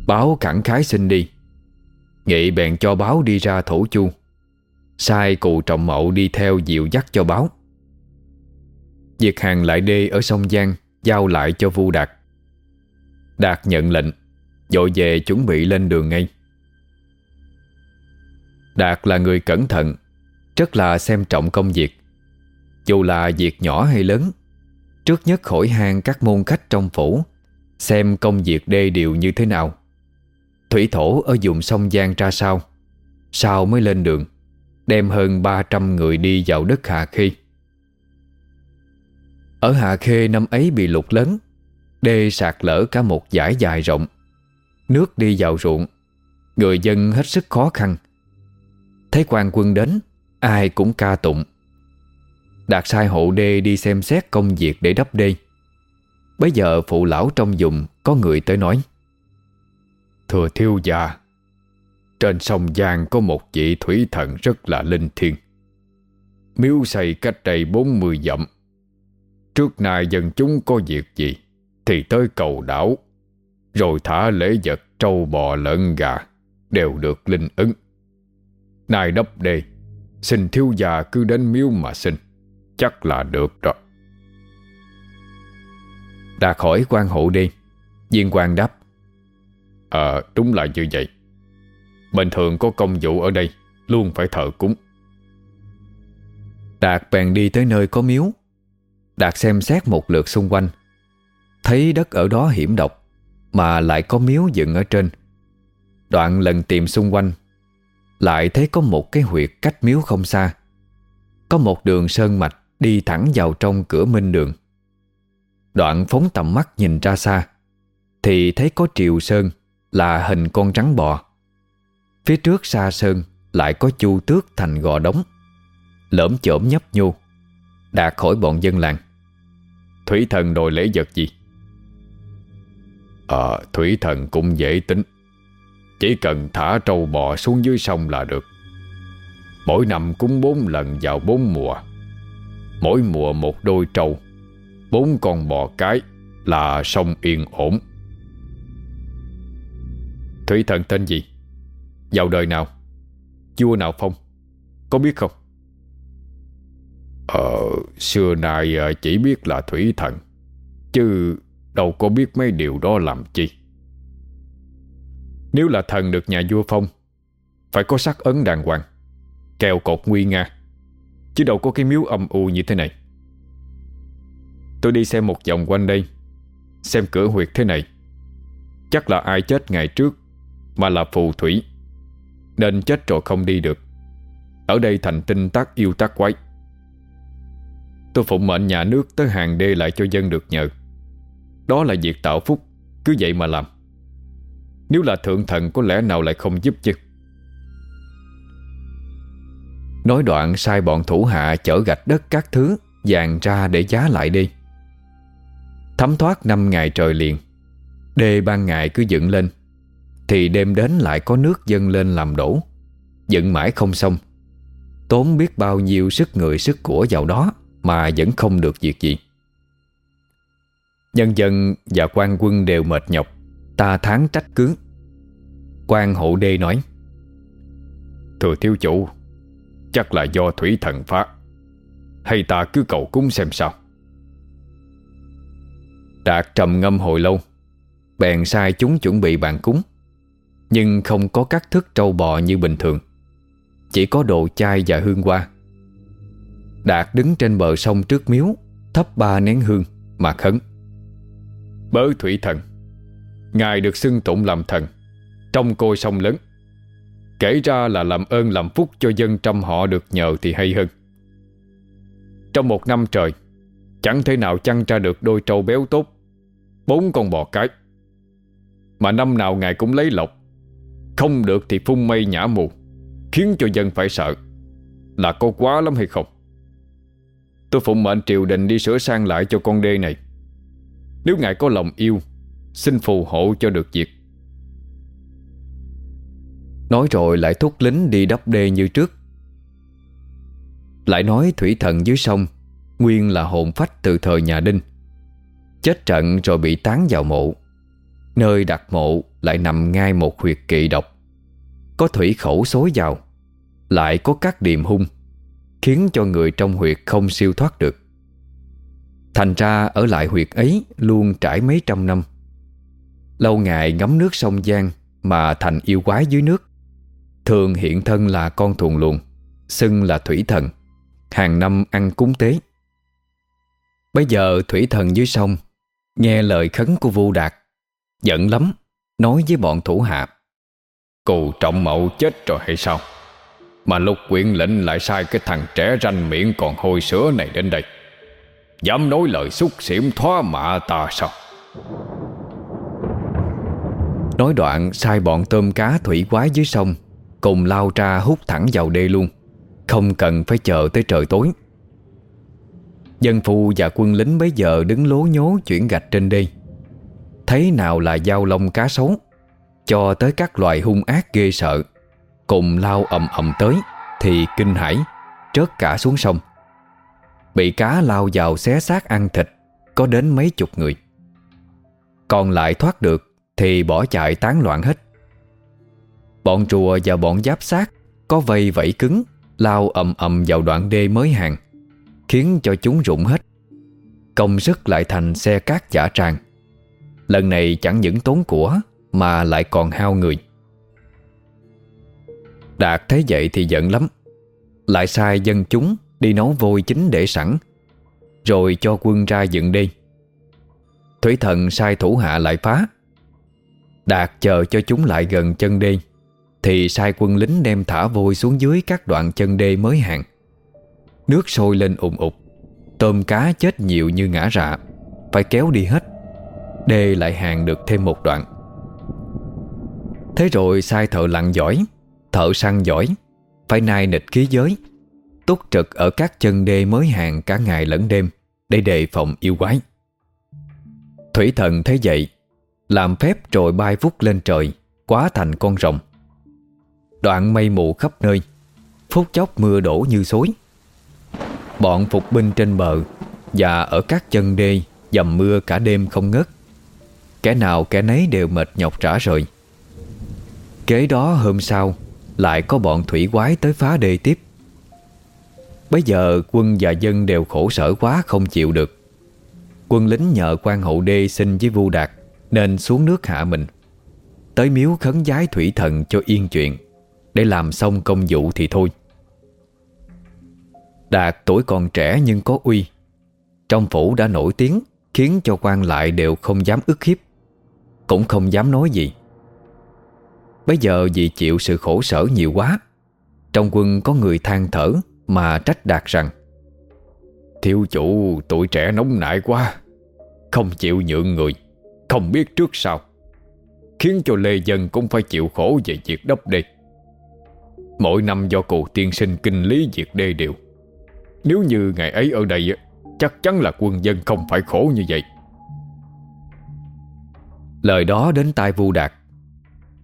Báo khẳng khái xin đi. Nghị bèn cho báo đi ra Thổ Chu. Sai cụ trọng mậu đi theo dịu dắt cho báo. Việc hàng lại đê ở sông Giang Giao lại cho Vu Đạt. Đạt nhận lệnh, Dội về chuẩn bị lên đường ngay. Đạt là người cẩn thận, Rất là xem trọng công việc. Dù là việc nhỏ hay lớn, Trước nhất khỏi hang các môn khách trong phủ, Xem công việc đê điều như thế nào. Thủy thổ ở vùng sông Giang ra sao Sao mới lên đường, Đem hơn 300 người đi vào đất Hà Khê. Ở Hà Khê năm ấy bị lụt lớn, Đê sạt lở cả một dải dài rộng. Nước đi vào ruộng, Người dân hết sức khó khăn. Thấy quan quân đến, Ai cũng ca tụng. Đạt sai hộ đê đi xem xét công việc để đắp đê. Bây giờ phụ lão trong vùng Có người tới nói, Thưa thiêu gia, trên sông Giang có một vị thủy thần rất là linh thiêng. Miếu xây cách đây 40 dặm Trước nay dân chúng có việc gì Thì tới cầu đảo, Rồi thả lễ vật, trâu bò, lợn gà Đều được linh ứng. Nay đắp đề, Xin thiếu già cứ đến miếu mà xin, Chắc là được rồi Đạt khỏi quan hộ đi, Viên quan đáp. Ờ đúng là như vậy. Bình thường có công vụ ở đây, Luôn phải thờ cúng. Đạt bèn đi tới nơi có miếu. Đạt xem xét một lượt xung quanh. Thấy đất ở đó hiểm độc, Mà lại có miếu dựng ở trên. Đoạn lần tìm xung quanh, Lại thấy có một cái huyệt cách miếu không xa. Có một đường sơn mạch Đi thẳng vào trong cửa minh đường. Đoạn phóng tầm mắt nhìn ra xa, Thì thấy có triều sơn Là hình con trắng bò. Phía trước xa sơn Lại có chu tước thành gò đống. Lỡm chởm nhấp nhô Đạt khỏi bọn dân làng. Thủy thần đòi lễ vật gì? Ờ Thủy thần cũng dễ tính. Chỉ cần thả trâu bò xuống dưới sông là được. Mỗi năm cúng bốn lần vào bốn mùa. Mỗi mùa một đôi trâu, Bốn con bò cái Là sông yên ổn. Thủy thần tên gì? Vào đời nào? Vua nào phong? Có biết không? Ờ Xưa nay ờ, chỉ biết là thủy thần. Chứ đâu có biết mấy điều đó làm chi. Nếu là thần được nhà vua phong, Phải có sắc ấn đàng hoàng, Kèo cột nguy nga. Chứ đâu có cái miếu âm u như thế này. Tôi đi xem một vòng quanh đây, Xem cửa huyệt thế này. Chắc là ai chết ngày trước, Mà là phù thủy. Nên chết rồi không đi được. Ở đây thành tinh tác yêu tác quái. Tôi phụng mệnh nhà nước Tới hàng đê lại cho dân được nhờ. Đó là việc tạo phúc, Cứ vậy mà làm. Nếu là thượng thần, có lẽ nào lại không giúp chứ? Nói đoạn, sai bọn thủ hạ chở gạch đất các thứ, Dàn ra để giá lại đi. Thấm thoát năm ngày trời liền, Đê ban ngày cứ dựng lên, Thì đêm đến lại có nước dâng lên làm đổ. Dựng mãi không xong, Tốn biết bao nhiêu sức người, sức của vào đó. Mà vẫn không được việc gì. Nhân dân và quan quân đều mệt nhọc, Ta tháng trách cứ. Quan hộ đê nói, Thưa thiếu chủ, Chắc là do thủy thần phá, Hay ta cứ cầu cúng xem sao? Đạt trầm ngâm hồi lâu, Bèn sai chúng chuẩn bị bàn cúng, Nhưng không có các thức trâu bò như bình thường. Chỉ có đồ chai và hương hoa. Đạt đứng trên bờ sông trước miếu, Thắp ba nén hương mà khấn. Bớ thủy thần, Ngài được xưng tụng làm thần Trong côi sông lớn. Kể ra là làm ơn làm phúc cho dân trăm họ được nhờ thì hay hơn. Trong một năm trời, Chẳng thể nào chăn ra được đôi trâu béo tốt, Bốn con bò cái. Mà năm nào ngài cũng lấy lộc, Không được thì phun mây nhả mù, Khiến cho dân phải sợ Là có quá lắm hay không. Tôi phụng mệnh triều đình đi sửa sang lại cho con đê này. Nếu ngài có lòng yêu, Xin phù hộ cho được việc. Nói rồi lại thúc lính đi đắp đê như trước. Lại nói thủy thần dưới sông, Nguyên là hồn phách từ thời nhà Đinh. Chết trận rồi bị tán vào mộ. Nơi đặt mộ lại nằm ngay một huyệt kỳ độc. Có thủy khẩu xối vào, Lại có các điềm hung. Khiến cho người trong huyệt không siêu thoát được. Thành ra ở lại huyệt ấy Luôn trải mấy trăm năm. Lâu ngày ngắm nước sông Giang Mà thành yêu quái dưới nước. Thường hiện thân là con thuồng luồng, Xưng là thủy thần, Hàng năm ăn cúng tế. Bây giờ thủy thần dưới sông, Nghe lời khấn của Vu Đạt, Giận lắm, Nói với bọn thủ hạ, Cù trọng mậu chết rồi hay sao? Mà lục quyện lệnh lại sai Cái thằng trẻ ranh miệng còn hôi sữa này đến đây. Dám nói lời xúc xỉm thoá mạ ta sao? Nói đoạn, sai bọn tôm cá thủy quái dưới sông, Cùng lao ra hút thẳng vào đê luôn. Không cần phải chờ tới trời tối. Dân phu và quân lính bấy giờ đứng lố nhố chuyển gạch trên đê. Thấy nào là dao lông cá sấu, Cho tới các loài hung ác ghê sợ. Cùng lao ầm ầm tới, Thì kinh hãi, Trớt cả xuống sông. Bị cá lao vào xé xác ăn thịt, Có đến mấy chục người. Còn lại thoát được Thì bỏ chạy tán loạn hết. Bọn rùa và bọn giáp sát Có vây vẫy cứng, Lao ầm ầm vào đoạn đê mới hàng, Khiến cho chúng rụng hết. Công sức lại thành xe cát giả tràn. Lần này chẳng những tốn của Mà lại còn hao người. Đạt thấy vậy thì giận lắm. Lại sai dân chúng Đi nấu vôi chính để sẵn, Rồi cho quân ra dựng đi. Thủy thần sai thủ hạ lại phá. Đạt chờ cho chúng lại gần chân đê, Thì sai quân lính đem thả vôi xuống dưới các đoạn chân đê mới hàng. Nước sôi lên ủng ụt Tôm cá chết nhiều như ngã rạ, Phải kéo đi hết, Đê lại hàng được thêm một đoạn. Thế rồi sai thợ lặn giỏi Thợ săn giỏi, Phải nai nịch khí giới, Túc trực ở các chân đê mới hàng cả ngày lẫn đêm Để đề phòng yêu quái. Thủy thần thấy vậy, Làm phép rồi bay vút lên trời, Quá thành con rồng. Đoạn mây mù khắp nơi, Phút chốc mưa đổ như xối. Bọn phục binh trên bờ Và ở các chân đê Dầm mưa cả đêm không ngớt. Kẻ nào kẻ nấy đều mệt nhọc trả rời. Kế đó hôm sau lại có bọn thủy quái tới phá đê tiếp. Bây giờ quân và dân đều khổ sở quá không chịu được. Quân lính nhờ quan hậu đê xin với vu đạt Nên xuống nước hạ mình. Tới miếu khấn giái thủy thần cho yên chuyện. Để làm xong công vụ thì thôi. Đạt tuổi còn trẻ nhưng có uy. Trong phủ đã nổi tiếng Khiến cho quan lại đều không dám ức hiếp. Cũng không dám nói gì. Bây giờ vì chịu sự khổ sở nhiều quá, Trong quân có người than thở Mà trách Đạt rằng, Thiếu chủ, tuổi trẻ nóng nại quá, Không chịu nhượng người, Không biết trước sau, Khiến cho Lê Dân cũng phải chịu khổ về việc đắp đê Mỗi năm do cụ tiên sinh kinh lý việc đê đều Nếu như ngày ấy ở đây Chắc chắn là quân dân không phải khổ như vậy. Lời đó đến tai Vu Đạt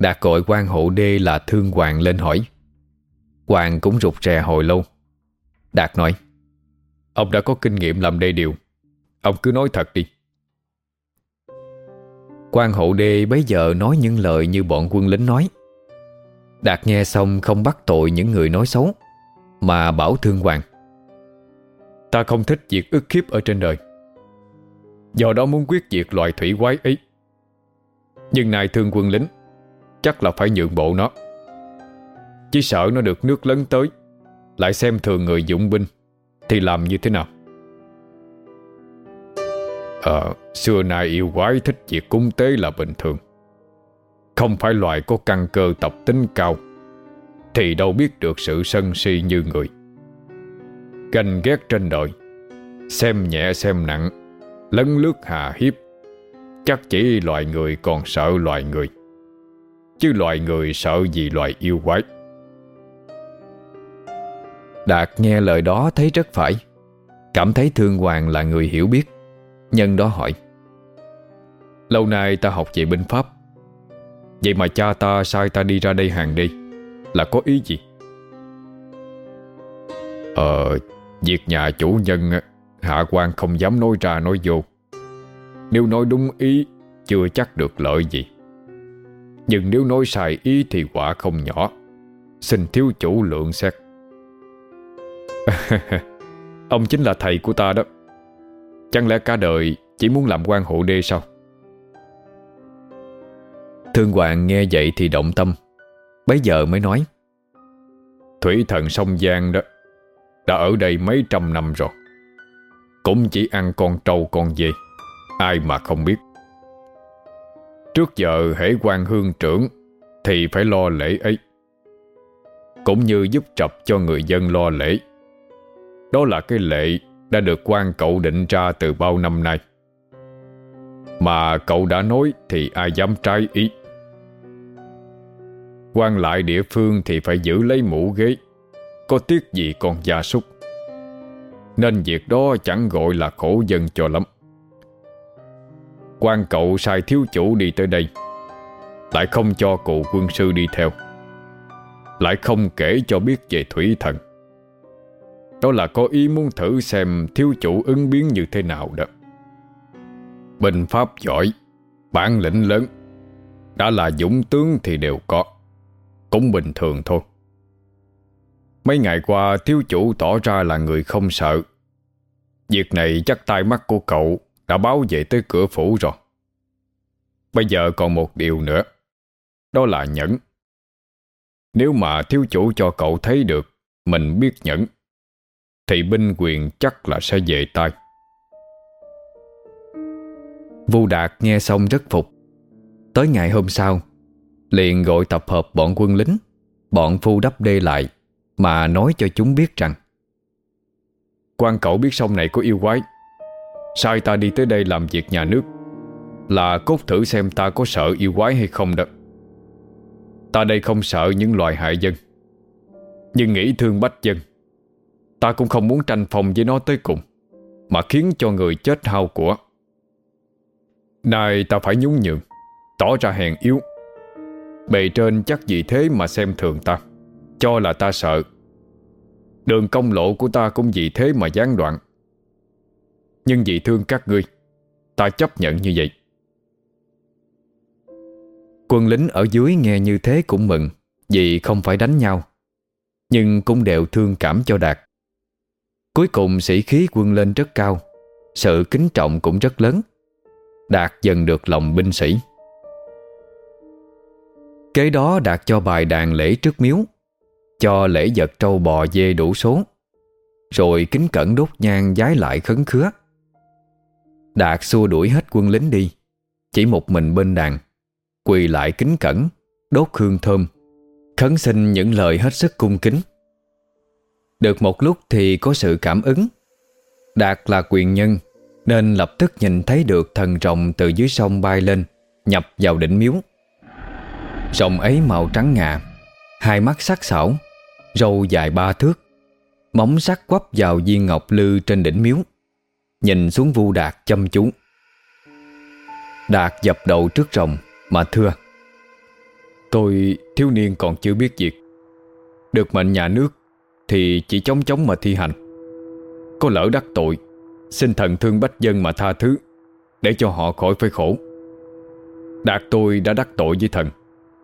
Đạt gọi quan hộ đê là Thương Hoàng lên hỏi. Hoàng cũng rụt rè hồi lâu. Đạt nói, Ông đã có kinh nghiệm làm đê điều. Ông cứ nói thật đi. Quan hộ đê bấy giờ nói những lời như bọn quân lính nói. Đạt nghe xong không bắt tội những người nói xấu, Mà bảo thương hoàng, Ta không thích việc ức khiếp ở trên đời. Do đó muốn quyết diệt loài thủy quái ấy. Nhưng nay thương quân lính Chắc là phải nhượng bộ nó. Chỉ sợ nó được nước lớn tới. Lại xem thường người dụng binh. Thì làm như thế nào? Ờ, xưa nay yêu quái thích việc cúng tế là bình thường. Không phải loài có căn cơ tập tính cao Thì đâu biết được sự sân si như người. Ganh ghét trên đời Xem nhẹ xem nặng Lấn lướt hà hiếp. Chắc chỉ loài người còn sợ loài người. Chứ loài người sợ gì loài yêu quái? Đạt nghe lời đó thấy rất phải. Cảm thấy Thương Hoàng là người hiểu biết. Nhân đó hỏi, Lâu nay ta học về binh pháp. Vậy mà cha ta sai ta đi ra đây hàng đi. Là có ý gì? Ờ Việc nhà chủ nhân Hạ quan không dám nói ra nói vô. Nếu nói đúng ý, Chưa chắc được lợi gì. Nhưng nếu nói sai ý Thì quả không nhỏ. Xin thiếu chủ lượng xét. (laughs) Ông chính là thầy của ta đó. Chẳng lẽ cả đời Chỉ muốn làm quan hộ đê sao? Thương Hoàng nghe vậy thì động tâm. Bấy giờ mới nói. Thủy thần sông Giang đó Đã ở đây mấy trăm năm rồi. Cũng chỉ ăn con trâu con dê Ai mà không biết Trước giờ hễ quan hương trưởng Thì phải lo lễ ấy Cũng như giúp trập cho người dân lo lễ Đó là cái lệ đã được quan cậu định ra từ bao năm nay. Mà cậu đã nói thì ai dám trái ý. quan lại địa phương thì phải giữ lấy mũ ghế, có tiếc gì còn gia súc. Nên việc đó chẳng gọi là khổ dân cho lắm quan cậu sai thiếu chủ đi tới đây, lại không cho cụ quân sư đi theo, lại không kể cho biết về thủy thần. Đó là có ý muốn thử xem thiếu chủ ứng biến như thế nào đó. Binh pháp giỏi Bản lĩnh lớn. Đã là dũng tướng thì đều có. Cũng bình thường thôi. Mấy ngày qua thiếu chủ tỏ ra là người không sợ. Việc này chắc tai mắt của cậu đã báo về tới cửa phủ rồi. Bây giờ còn một điều nữa, Đó là nhẫn. Nếu mà thiếu chủ cho cậu thấy được, Mình biết nhẫn, thì binh quyền chắc là sẽ về tay. Vu Đạt nghe xong rất phục. Tới ngày hôm sau, Liền gọi tập hợp bọn quân lính, Bọn phu đắp đê lại, Mà nói cho chúng biết rằng, quan cậu biết sông này có yêu quái Sai ta đi tới đây làm việc nhà nước. Là cốt thử xem ta có sợ yêu quái hay không đó. Ta đây không sợ những loài hại dân, Nhưng nghĩ thương bách dân. Ta cũng không muốn tranh phòng với nó tới cùng, Mà khiến cho người chết hao của. Này ta phải nhún nhường, Tỏ ra hèn yếu. Bề trên chắc vì thế mà xem thường ta, Cho là ta sợ. Đường công lộ của ta cũng vì thế mà gián đoạn. Nhưng vì thương các ngươi, Ta chấp nhận như vậy. Quân lính ở dưới nghe như thế cũng mừng, Vì không phải đánh nhau, Nhưng cũng đều thương cảm cho Đạt. Cuối cùng sĩ khí quân lên rất cao, Sự kính trọng cũng rất lớn. Đạt dần được lòng binh sĩ. Kế đó Đạt cho bài đàn lễ trước miếu, Cho lễ vật trâu bò dê đủ số, Rồi kính cẩn đốt nhang giái lại khấn khứa. Đạt xua đuổi hết quân lính đi. Chỉ một mình bên đàn, Quỳ lại kính cẩn, Đốt hương thơm, Khấn xin những lời hết sức cung kính. Được một lúc thì có sự cảm ứng. Đạt là quyền nhân, Nên lập tức nhìn thấy được thần rồng từ dưới sông bay lên, Nhập vào đỉnh miếu. Rồng ấy màu trắng ngà, Hai mắt sắc sảo, Râu dài ba thước, Móng sắc quắp vào viên ngọc lư trên đỉnh miếu. Nhìn xuống vu đạt chăm chú. Đạt dập đầu trước rồng Mà thưa. Tôi thiếu niên còn chưa biết việc. Được mệnh nhà nước Thì chỉ chống chống mà thi hành. Có lỡ đắc tội, Xin thần thương bách dân mà tha thứ, Để cho họ khỏi phải khổ. Đạt tôi đã đắc tội với thần,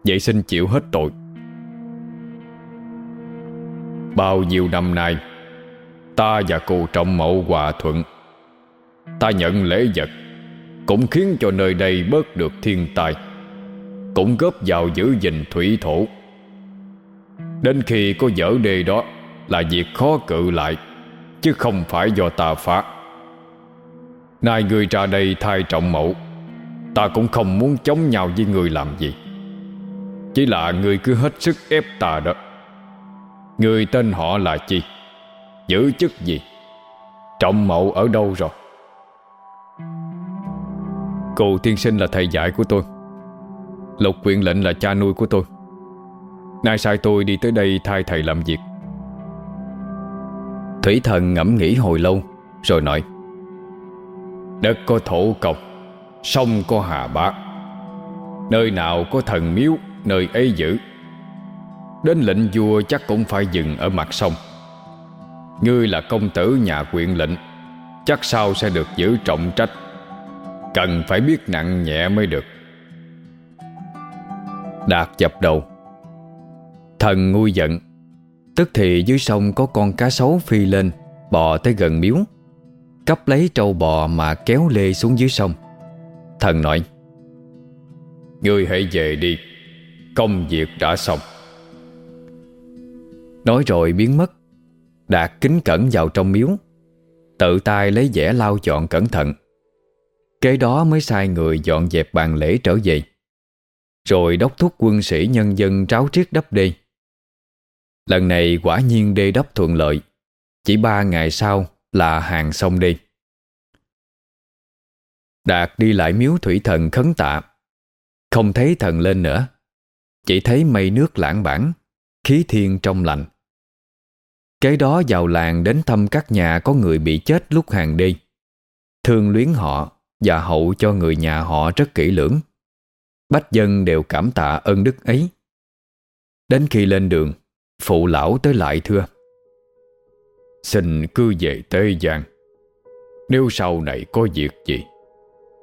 Vậy xin chịu hết tội. Bao nhiêu năm nay, Ta và cô trọng mẫu hòa thuận. Ta nhận lễ vật, Cũng khiến cho nơi đây bớt được thiên tai Cũng góp vào giữ gìn thủy thổ. Đến khi có dở đề đó Là việc khó cự lại, Chứ không phải do ta phá. Nay người ra đây thay trọng mẫu, Ta cũng không muốn chống nhau với người làm gì. Chỉ là người cứ hết sức ép ta đó. Người tên họ là chi? Giữ chức gì? Trọng mậu ở đâu rồi? Cụ tiên sinh là thầy dạy của tôi. Lục quyện lệnh là cha nuôi của tôi. Nay sai tôi đi tới đây thay thầy làm việc. Thủy thần ngẫm nghĩ hồi lâu Rồi nói Đất có thổ cộc, Sông có hà bá. Nơi nào có thần miếu Nơi ấy giữ. Đến lệnh vua chắc cũng phải dừng ở mặt sông. Ngươi là công tử nhà quyện lệnh Chắc sao sẽ được giữ trọng trách. Cần phải biết nặng nhẹ mới được. Đạt dập đầu. Thần nguôi giận. Tức thì dưới sông có con cá sấu phi lên, Bò tới gần miếu. Cấp lấy trâu bò mà kéo lê xuống dưới sông. Thần nói, Ngươi hãy về đi, Công việc đã xong. Nói rồi biến mất. Đạt kính cẩn vào trong miếu. Tự tay lấy dẻ lau dọn cẩn thận. Kế đó mới sai người dọn dẹp bàn lễ trở về. Rồi đốc thúc quân sĩ nhân dân tráo triết đắp đê. Lần này quả nhiên đê đắp thuận lợi. Chỉ ba ngày sau là hàng xong đi Đạt đi lại miếu thủy thần khấn tạ. Không thấy thần lên nữa. Chỉ thấy mây nước lãng bản Khí thiên trong lành. Kế đó vào làng đến thăm các nhà có người bị chết lúc hàng đi Thương luyến họ và hậu cho người nhà họ rất kỹ lưỡng. Bách dân đều cảm tạ ơn đức ấy. Đến khi lên đường, Phụ lão tới lại thưa. Xin cứ về Tây Giang. Nếu sau này có việc gì,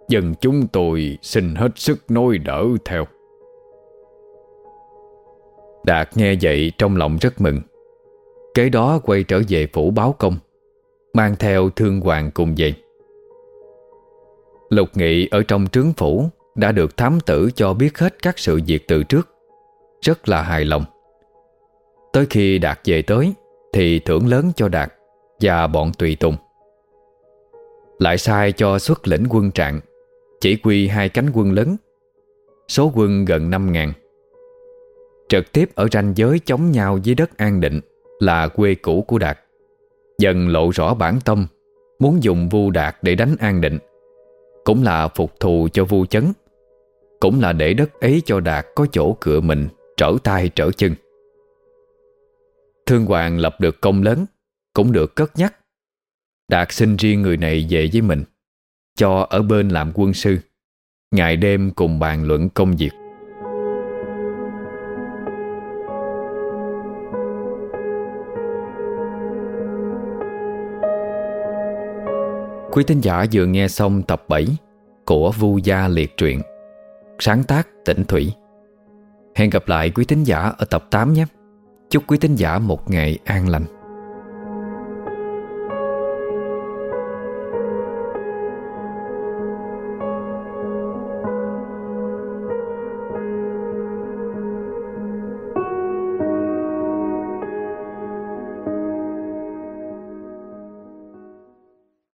Dân chúng tôi xin hết sức nối đỡ theo. Đạt nghe vậy trong lòng rất mừng. Kế đó quay trở về phủ báo công, Mang theo thương hoàng cùng về. Lục Nghị ở trong trướng phủ Đã được thám tử cho biết hết các sự việc từ trước. Rất là hài lòng. Tới khi Đạt về tới, Thì thưởng lớn cho Đạt Và bọn tùy tùng. Lại sai cho xuất lĩnh quân trạng, Chỉ quy hai cánh quân lớn, Số quân gần 5 ngàn. Trực tiếp ở ranh giới chống nhau với đất an định là quê cũ của Đạt. Dần lộ rõ bản tâm, Muốn dùng vu Đạt để đánh an định. Cũng là phục thù cho vu chấn, Cũng là để đất ấy cho Đạt có chỗ cựa mình Trở tay trở chân. Thương Hoàng lập được công lớn, Cũng được cất nhắc. Đạt xin riêng người này về với mình, Cho ở bên làm quân sư, Ngày đêm cùng bàn luận công việc. Quý thính giả vừa nghe xong tập 7 của Vu Gia Liệt Truyện. Sáng tác tỉnh Thủy. Hẹn gặp lại quý thính giả ở tập 8 nhé. Chúc quý thính giả một ngày an lành.